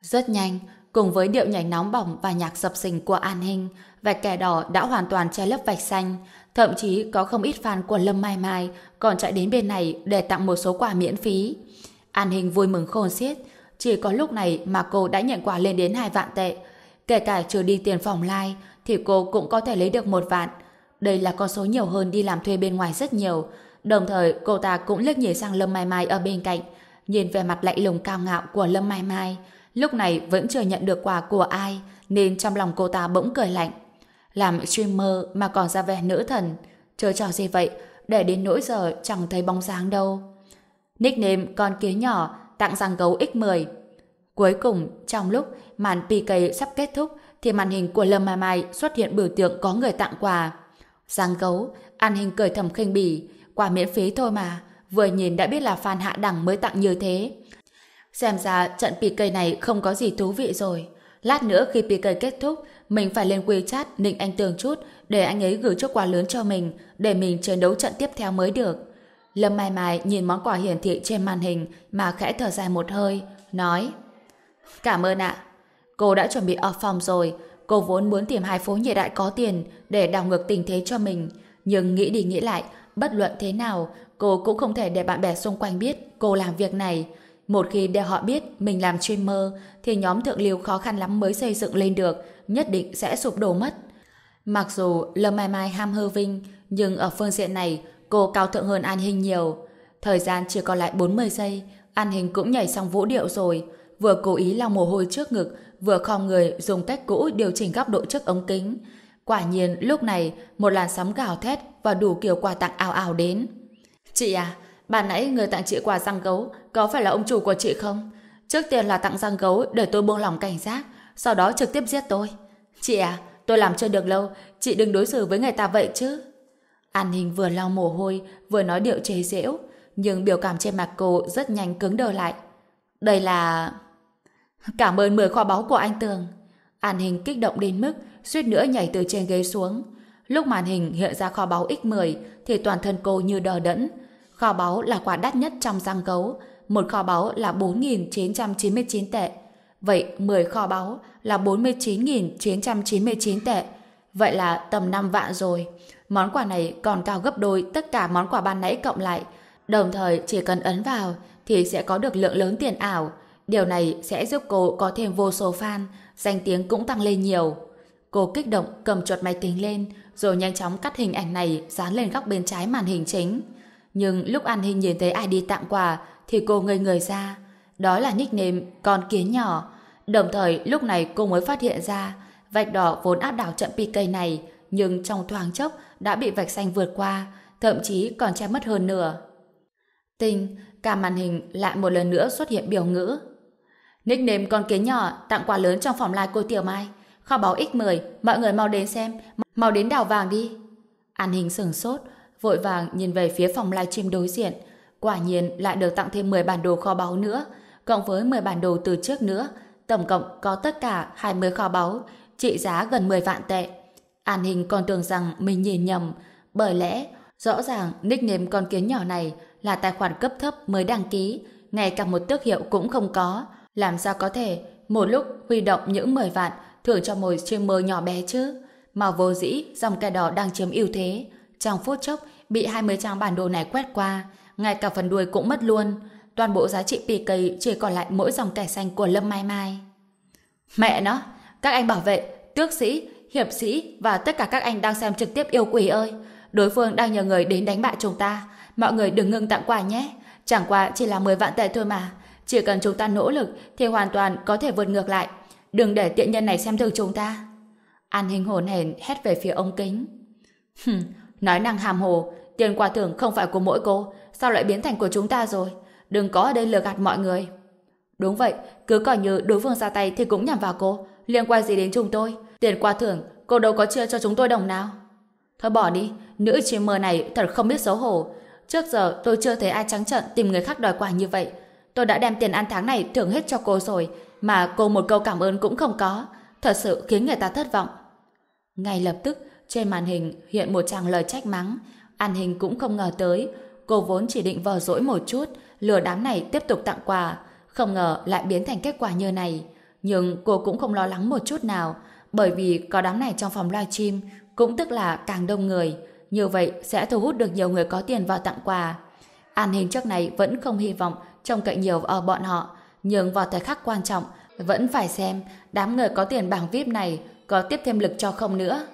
Rất nhanh, cùng với điệu nhảy nóng bỏng và nhạc sập sình của An Hinh, vạch kẻ đỏ đã hoàn toàn che lấp vạch xanh. Thậm chí có không ít fan của Lâm Mai Mai còn chạy đến bên này để tặng một số quà miễn phí. An hình vui mừng khôn xiết. Chỉ có lúc này mà cô đã nhận quà lên đến hai vạn tệ. Kể cả trừ đi tiền phòng lai, thì cô cũng có thể lấy được một vạn. Đây là con số nhiều hơn đi làm thuê bên ngoài rất nhiều. Đồng thời cô ta cũng liếc nhìn sang Lâm Mai Mai ở bên cạnh, nhìn về mặt lạnh lùng cao ngạo của Lâm Mai Mai. Lúc này vẫn chưa nhận được quà của ai, nên trong lòng cô ta bỗng cười lạnh. Làm streamer mà còn ra vẻ nữ thần. Chơi trò gì vậy, để đến nỗi giờ chẳng thấy bóng dáng đâu. Nickname con kia nhỏ, tặng răng gấu X10. Cuối cùng, trong lúc màn PK sắp kết thúc, thì màn hình của Lâm Mai Mai xuất hiện biểu tượng có người tặng quà. Giang gấu, An Hình cười thầm khinh bỉ, quà miễn phí thôi mà, vừa nhìn đã biết là fan hạ đẳng mới tặng như thế. Xem ra trận PK này không có gì thú vị rồi. Lát nữa khi PK kết thúc, mình phải lên quy chat nịnh anh tường chút để anh ấy gửi chút quà lớn cho mình, để mình chiến đấu trận tiếp theo mới được. Lâm Mai Mai nhìn món quà hiển thị trên màn hình mà khẽ thở dài một hơi, nói Cảm ơn ạ. Cô đã chuẩn bị ở phòng rồi, cô vốn muốn tìm hai phố nhiệt đại có tiền để đảo ngược tình thế cho mình, nhưng nghĩ đi nghĩ lại, bất luận thế nào, cô cũng không thể để bạn bè xung quanh biết cô làm việc này. Một khi để họ biết mình làm streamer, thì nhóm thượng lưu khó khăn lắm mới xây dựng lên được, nhất định sẽ sụp đổ mất. Mặc dù Lâm Mai Mai ham hư vinh, nhưng ở phương diện này, cô cao thượng hơn An Hình nhiều. Thời gian chỉ còn lại 40 giây, An Hình cũng nhảy xong vũ điệu rồi, vừa cố ý lau mồ hôi trước ngực, vừa khom người dùng cách cũ điều chỉnh góc độ trước ống kính. Quả nhiên, lúc này, một làn sóng gào thét và đủ kiểu quà tặng ảo ảo đến. Chị à, bà nãy người tặng chị quà răng gấu, có phải là ông chủ của chị không? Trước tiên là tặng răng gấu để tôi buông lòng cảnh giác, sau đó trực tiếp giết tôi. Chị à, tôi làm chưa được lâu, chị đừng đối xử với người ta vậy chứ. An Hình vừa lau mồ hôi, vừa nói điệu chế giễu, nhưng biểu cảm trên mặt cô rất nhanh cứng đờ lại. Đây là... Cảm ơn 10 kho báu của anh Tường. An Hình kích động đến mức suýt nữa nhảy từ trên ghế xuống. Lúc màn hình hiện ra kho báu X10 thì toàn thân cô như đờ đẫn. Kho báu là quà đắt nhất trong răng gấu. Một kho báu là 4.999 tệ. Vậy 10 kho báu là 49.999 tệ. Vậy là tầm 5 vạn rồi. Món quà này còn cao gấp đôi tất cả món quà ban nãy cộng lại. Đồng thời chỉ cần ấn vào thì sẽ có được lượng lớn tiền ảo. Điều này sẽ giúp cô có thêm vô số fan, danh tiếng cũng tăng lên nhiều. Cô kích động cầm chuột máy tính lên, rồi nhanh chóng cắt hình ảnh này dán lên góc bên trái màn hình chính. Nhưng lúc An Hình nhìn thấy id tặng quà, thì cô ngây người ra. Đó là nickname con kiến nhỏ. Đồng thời lúc này cô mới phát hiện ra vạch đỏ vốn áp đảo trận PK này, nhưng trong thoáng chốc đã bị vạch xanh vượt qua, thậm chí còn che mất hơn nửa. Tinh, cả màn hình lại một lần nữa xuất hiện biểu ngữ. Nickname con kiến nhỏ tặng quà lớn trong phòng live cô Tiểu Mai. Kho báu X10, mọi người mau đến xem, mau đến đào vàng đi. An hình sừng sốt, vội vàng nhìn về phía phòng livestream đối diện. Quả nhiên lại được tặng thêm 10 bản đồ kho báu nữa, cộng với 10 bản đồ từ trước nữa. Tổng cộng có tất cả 20 kho báu, trị giá gần 10 vạn tệ. An hình còn tưởng rằng mình nhìn nhầm, bởi lẽ rõ ràng nickname con kiến nhỏ này là tài khoản cấp thấp mới đăng ký, ngay cả một tước hiệu cũng không có. Làm sao có thể một lúc huy động những 10 vạn thưởng cho một streamer nhỏ bé chứ? Mà vô dĩ, dòng kẻ đỏ đang chiếm ưu thế. Trong phút chốc, bị 20 trang bản đồ này quét qua, ngay cả phần đuôi cũng mất luôn. Toàn bộ giá trị PK chỉ còn lại mỗi dòng kẻ xanh của Lâm Mai Mai. Mẹ nó, các anh bảo vệ, tước sĩ, hiệp sĩ và tất cả các anh đang xem trực tiếp yêu quỷ ơi. Đối phương đang nhờ người đến đánh bại chúng ta. Mọi người đừng ngưng tặng quà nhé. Chẳng qua chỉ là 10 vạn tệ thôi mà. Chỉ cần chúng ta nỗ lực thì hoàn toàn có thể vượt ngược lại. Đừng để tiện nhân này xem thường chúng ta. An hình hồn hển hét về phía ông kính. Hừm, nói năng hàm hồ, tiền quà thưởng không phải của mỗi cô, sao lại biến thành của chúng ta rồi? Đừng có ở đây lừa gạt mọi người. Đúng vậy, cứ coi như đối phương ra tay thì cũng nhằm vào cô, liên quan gì đến chúng tôi? Tiền quà thưởng, cô đâu có chia cho chúng tôi đồng nào. Thôi bỏ đi, nữ mơ này thật không biết xấu hổ. Trước giờ tôi chưa thấy ai trắng trợn tìm người khác đòi quà như vậy. Tôi đã đem tiền ăn tháng này thưởng hết cho cô rồi, mà cô một câu cảm ơn cũng không có. Thật sự khiến người ta thất vọng. Ngay lập tức, trên màn hình hiện một tràng lời trách mắng. An hình cũng không ngờ tới. Cô vốn chỉ định vờ dỗi một chút, lừa đám này tiếp tục tặng quà. Không ngờ lại biến thành kết quả như này. Nhưng cô cũng không lo lắng một chút nào, bởi vì có đám này trong phòng livestream, cũng tức là càng đông người. Như vậy sẽ thu hút được nhiều người có tiền vào tặng quà. An hình trước này vẫn không hy vọng trông cậy nhiều ở bọn họ, nhưng vào thời khắc quan trọng, vẫn phải xem đám người có tiền bảng VIP này có tiếp thêm lực cho không nữa.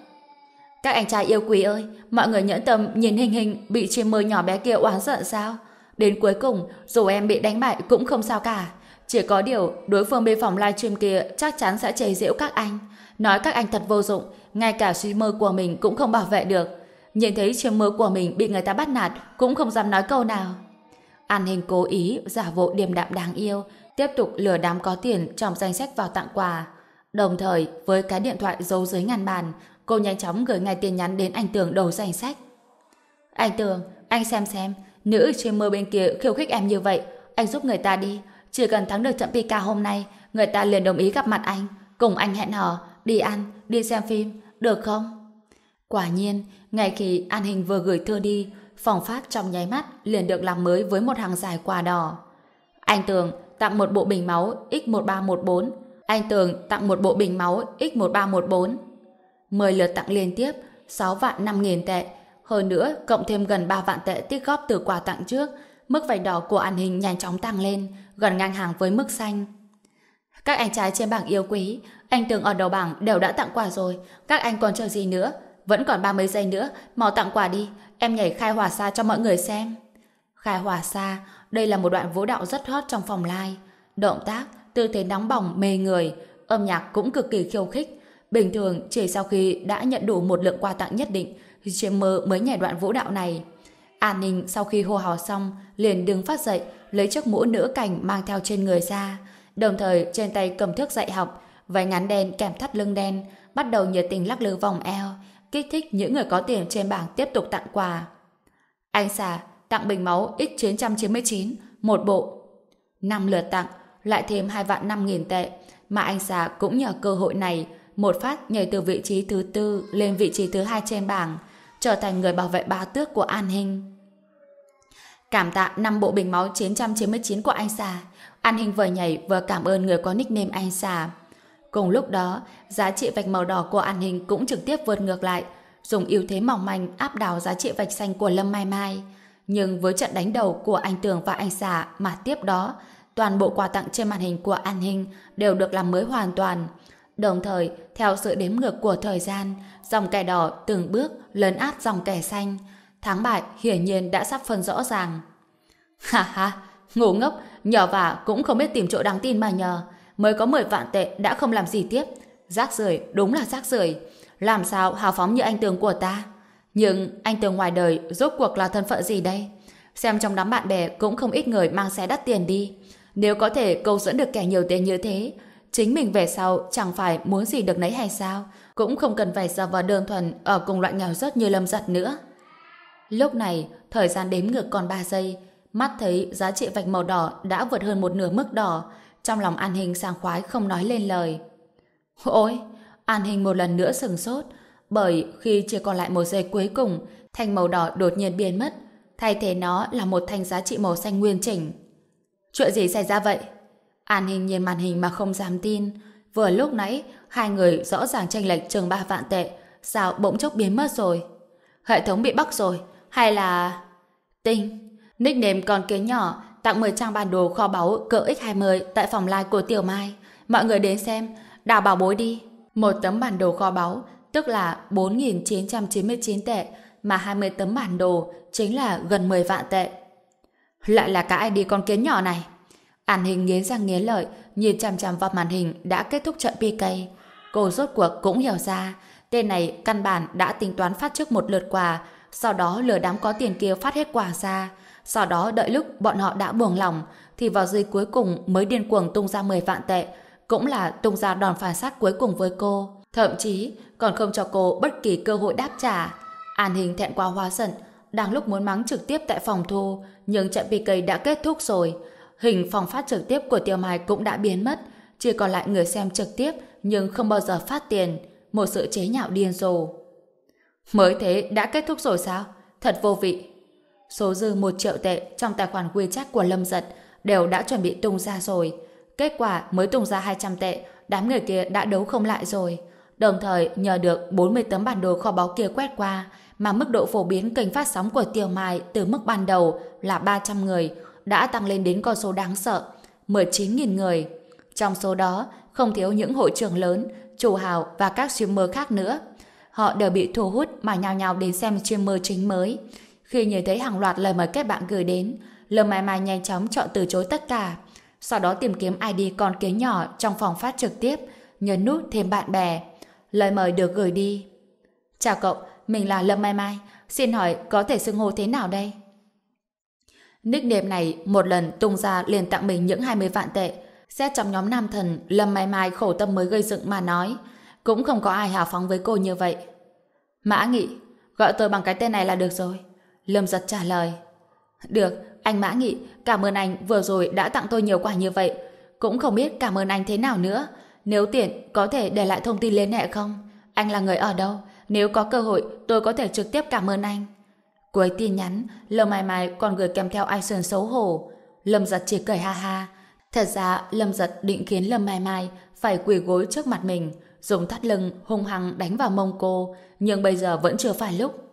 Các anh trai yêu quý ơi, mọi người nhẫn tâm nhìn hình hình bị chim mơ nhỏ bé kia oán giận sao? Đến cuối cùng, dù em bị đánh bại cũng không sao cả. Chỉ có điều, đối phương bên phòng livestream kia chắc chắn sẽ chế giễu các anh. Nói các anh thật vô dụng, ngay cả suy mơ của mình cũng không bảo vệ được. Nhìn thấy chiếc mơ của mình bị người ta bắt nạt, cũng không dám nói câu nào. An hình cố ý, giả bộ điềm đạm đáng yêu, tiếp tục lừa đám có tiền trong danh sách vào tặng quà. Đồng thời, với cái điện thoại giấu dưới ngăn bàn, cô nhanh chóng gửi ngay tin nhắn đến anh Tường đầu danh sách. Anh Tường, anh xem xem, nữ streamer mơ bên kia khiêu khích em như vậy, anh giúp người ta đi. Chỉ cần thắng được trận PK hôm nay, người ta liền đồng ý gặp mặt anh, cùng anh hẹn hò, đi ăn, đi xem phim, được không? Quả nhiên, ngay khi An Hình vừa gửi thư đi, phòng phát trong nháy mắt liền được làm mới với một hàng dài quà đỏ. Anh Tường tặng một bộ bình máu X1314. Anh Tường tặng một bộ bình máu X1314. 10 lượt tặng liên tiếp, 6 vạn 5 nghìn tệ. Hơn nữa, cộng thêm gần 3 vạn tệ tích góp từ quà tặng trước, mức vành đỏ của An Hình nhanh chóng tăng lên, gần ngang hàng với mức xanh. Các anh trai trên bảng yêu quý, anh từng ở đầu bảng đều đã tặng quà rồi, các anh còn chờ gì nữa? Vẫn còn 30 giây nữa, mau tặng quà đi, em nhảy khai hỏa xa cho mọi người xem. Khai hỏa xa, đây là một đoạn vũ đạo rất hot trong phòng live. Động tác, tư thế nóng bỏng mê người, âm nhạc cũng cực kỳ khiêu khích. Bình thường, chỉ sau khi đã nhận đủ một lượng quà tặng nhất định, mơ mới nhảy đoạn vũ đạo này. An ninh sau khi hô hào xong, liền đứng phát dậy, lấy chiếc mũ nữ cảnh mang theo trên người ra. Đồng thời trên tay cầm thước dạy học, váy ngắn đen kèm thắt lưng đen, bắt đầu nhiệt tình lắc lư vòng eo, kích thích những người có tiền trên bảng tiếp tục tặng quà. Anh xà tặng bình máu X999, một bộ. năm lượt tặng, lại thêm hai vạn năm nghìn tệ, mà anh xà cũng nhờ cơ hội này một phát nhảy từ vị trí thứ tư lên vị trí thứ hai trên bảng, trở thành người bảo vệ ba tước của An Hình. Cảm tạ năm bộ bình máu 999 của anh xà, An Hình vừa nhảy vừa cảm ơn người có nickname anh xà. Cùng lúc đó, giá trị vạch màu đỏ của An Hình cũng trực tiếp vượt ngược lại, dùng ưu thế mỏng manh áp đảo giá trị vạch xanh của Lâm Mai Mai. Nhưng với trận đánh đầu của anh Tường và anh xà mà tiếp đó, toàn bộ quà tặng trên màn hình của An Hình đều được làm mới hoàn toàn. Đồng thời, theo sự đếm ngược của thời gian, dòng kẻ đỏ từng bước lấn át dòng kẻ xanh. Thắng bại hiển nhiên đã sắp phân rõ ràng. Ha ha, ngủ ngốc, nhỏ vả cũng không biết tìm chỗ đáng tin mà nhờ. Mới có 10 vạn tệ đã không làm gì tiếp. Rác rưởi đúng là rác rưởi Làm sao hào phóng như anh Tường của ta? Nhưng anh Tường ngoài đời rốt cuộc là thân phận gì đây? Xem trong đám bạn bè cũng không ít người mang xe đắt tiền đi. Nếu có thể câu dẫn được kẻ nhiều tiền như thế, chính mình về sau chẳng phải muốn gì được nấy hay sao? Cũng không cần phải ra vào đơn thuần ở cùng loại nghèo rớt như lâm giật nữa. Lúc này, thời gian đếm ngược còn 3 giây, mắt thấy giá trị vạch màu đỏ đã vượt hơn một nửa mức đỏ, trong lòng an hình sang khoái không nói lên lời. Ôi, an hình một lần nữa sừng sốt, bởi khi chỉ còn lại một giây cuối cùng, thanh màu đỏ đột nhiên biến mất, thay thế nó là một thanh giá trị màu xanh nguyên chỉnh. Chuyện gì xảy ra vậy? An hình nhìn màn hình mà không dám tin. Vừa lúc nãy, hai người rõ ràng tranh lệch chừng ba vạn tệ, sao bỗng chốc biến mất rồi? Hệ thống bị bắt rồi, hay là... Tinh, nickname con kiến nhỏ, tặng 10 trang bản đồ kho báu cỡ X20 tại phòng live của Tiểu Mai. Mọi người đến xem, đào bảo bối đi. Một tấm bản đồ kho báu, tức là 4.999 tệ, mà 20 tấm bản đồ chính là gần 10 vạn tệ. Lại là cái ID con kiến nhỏ này. An hình nghiến răng nghiến lợi, nhìn chằm chằm vào màn hình đã kết thúc trận PK. Cô rốt cuộc cũng hiểu ra, tên này căn bản đã tính toán phát trước một lượt quà, sau đó lừa đám có tiền kia phát hết quà ra. Sau đó đợi lúc bọn họ đã buông lòng, thì vào giây cuối cùng mới điên cuồng tung ra 10 vạn tệ, cũng là tung ra đòn phản sát cuối cùng với cô. Thậm chí còn không cho cô bất kỳ cơ hội đáp trả. An hình thẹn quá hóa giận, đang lúc muốn mắng trực tiếp tại phòng thu, nhưng trận PK đã kết thúc rồi. Hình phòng phát trực tiếp của Tiêu Mai cũng đã biến mất, chỉ còn lại người xem trực tiếp nhưng không bao giờ phát tiền. Một sự chế nhạo điên rồ. Mới thế đã kết thúc rồi sao? Thật vô vị. Số dư một triệu tệ trong tài khoản WeChat của Lâm Giật đều đã chuẩn bị tung ra rồi. Kết quả mới tung ra 200 tệ, đám người kia đã đấu không lại rồi. Đồng thời nhờ được 40 tấm bản đồ kho báu kia quét qua, mà mức độ phổ biến kênh phát sóng của Tiêu Mai từ mức ban đầu là 300 người đã tăng lên đến con số đáng sợ, 19.000 người. Trong số đó, không thiếu những hội trường lớn, chủ hào và các streamer khác nữa. Họ đều bị thu hút mà nhào nhào đến xem streamer chính mới. Khi nhìn thấy hàng loạt lời mời kết bạn gửi đến, Lâm Mai Mai nhanh chóng chọn từ chối tất cả. Sau đó tìm kiếm ID con kiến nhỏ trong phòng phát trực tiếp, nhấn nút thêm bạn bè. Lời mời được gửi đi. Chào cậu, mình là Lâm Mai Mai. Xin hỏi có thể xưng hô thế nào đây? Nickname này một lần tung ra liền tặng mình những 20 vạn tệ. Xét trong nhóm nam thần, Lâm Mai Mai khổ tâm mới gây dựng mà nói. Cũng không có ai hào phóng với cô như vậy. Mã Nghị, gọi tôi bằng cái tên này là được rồi. Lâm giật trả lời. Được, anh Mã Nghị, cảm ơn anh vừa rồi đã tặng tôi nhiều quà như vậy. Cũng không biết cảm ơn anh thế nào nữa. Nếu tiện, có thể để lại thông tin liên hệ không? Anh là người ở đâu? Nếu có cơ hội, tôi có thể trực tiếp cảm ơn anh. Cuối tin nhắn, Lâm Mai Mai còn gửi kèm theo Ison xấu hổ. Lâm giật chỉ cười ha ha. Thật ra, Lâm giật định khiến Lâm Mai Mai phải quỳ gối trước mặt mình, dùng thắt lưng hung hăng đánh vào mông cô, nhưng bây giờ vẫn chưa phải lúc.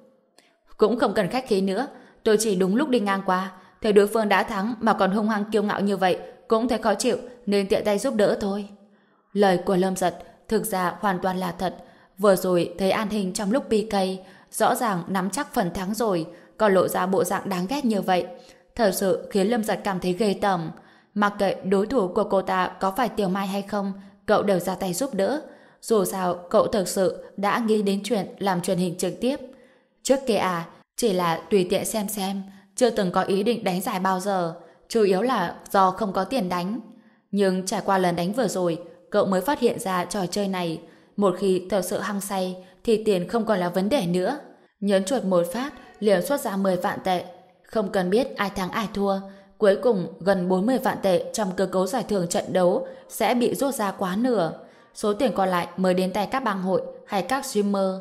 Cũng không cần khách khí nữa, tôi chỉ đúng lúc đi ngang qua, thấy đối phương đã thắng mà còn hung hăng kiêu ngạo như vậy, cũng thấy khó chịu nên tiện tay giúp đỡ thôi. Lời của Lâm giật thực ra hoàn toàn là thật. Vừa rồi thấy an hình trong lúc PK, rõ ràng nắm chắc phần thắng rồi, còn lộ ra bộ dạng đáng ghét như vậy. Thật sự khiến Lâm giật cảm thấy ghê tởm. Mặc kệ đối thủ của cô ta có phải Tiểu Mai hay không, cậu đều ra tay giúp đỡ. Dù sao, cậu thực sự đã nghĩ đến chuyện làm truyền hình trực tiếp. Trước kia à, chỉ là tùy tiện xem xem, chưa từng có ý định đánh giải bao giờ. Chủ yếu là do không có tiền đánh. Nhưng trải qua lần đánh vừa rồi, cậu mới phát hiện ra trò chơi này. Một khi thật sự hăng say, thì tiền không còn là vấn đề nữa. Nhấn chuột một phát, liền xuất ra 10 vạn tệ. Không cần biết ai thắng ai thua, cuối cùng gần 40 vạn tệ trong cơ cấu giải thưởng trận đấu sẽ bị rút ra quá nửa. Số tiền còn lại mới đến tay các bang hội hay các streamer.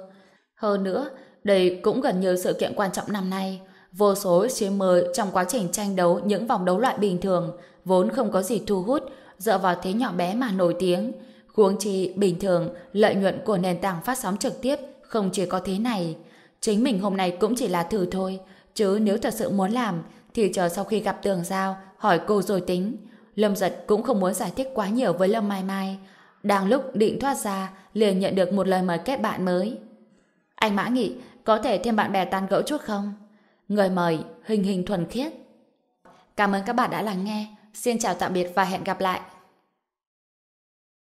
Hơn nữa, đây cũng gần như sự kiện quan trọng năm nay. Vô số streamer trong quá trình tranh đấu những vòng đấu loại bình thường, vốn không có gì thu hút, dựa vào thế nhỏ bé mà nổi tiếng. Huống chi, bình thường, lợi nhuận của nền tảng phát sóng trực tiếp không chỉ có thế này. Chính mình hôm nay cũng chỉ là thử thôi, chứ nếu thật sự muốn làm, thì chờ sau khi gặp tường giao, hỏi cô rồi tính. Lâm giật cũng không muốn giải thích quá nhiều với Lâm Mai Mai. Đang lúc định thoát ra, liền nhận được một lời mời kết bạn mới. Anh Mã Nghị có thể thêm bạn bè tan gẫu chút không? Người mời, hình hình thuần khiết. Cảm ơn các bạn đã lắng nghe. Xin chào tạm biệt và hẹn gặp lại.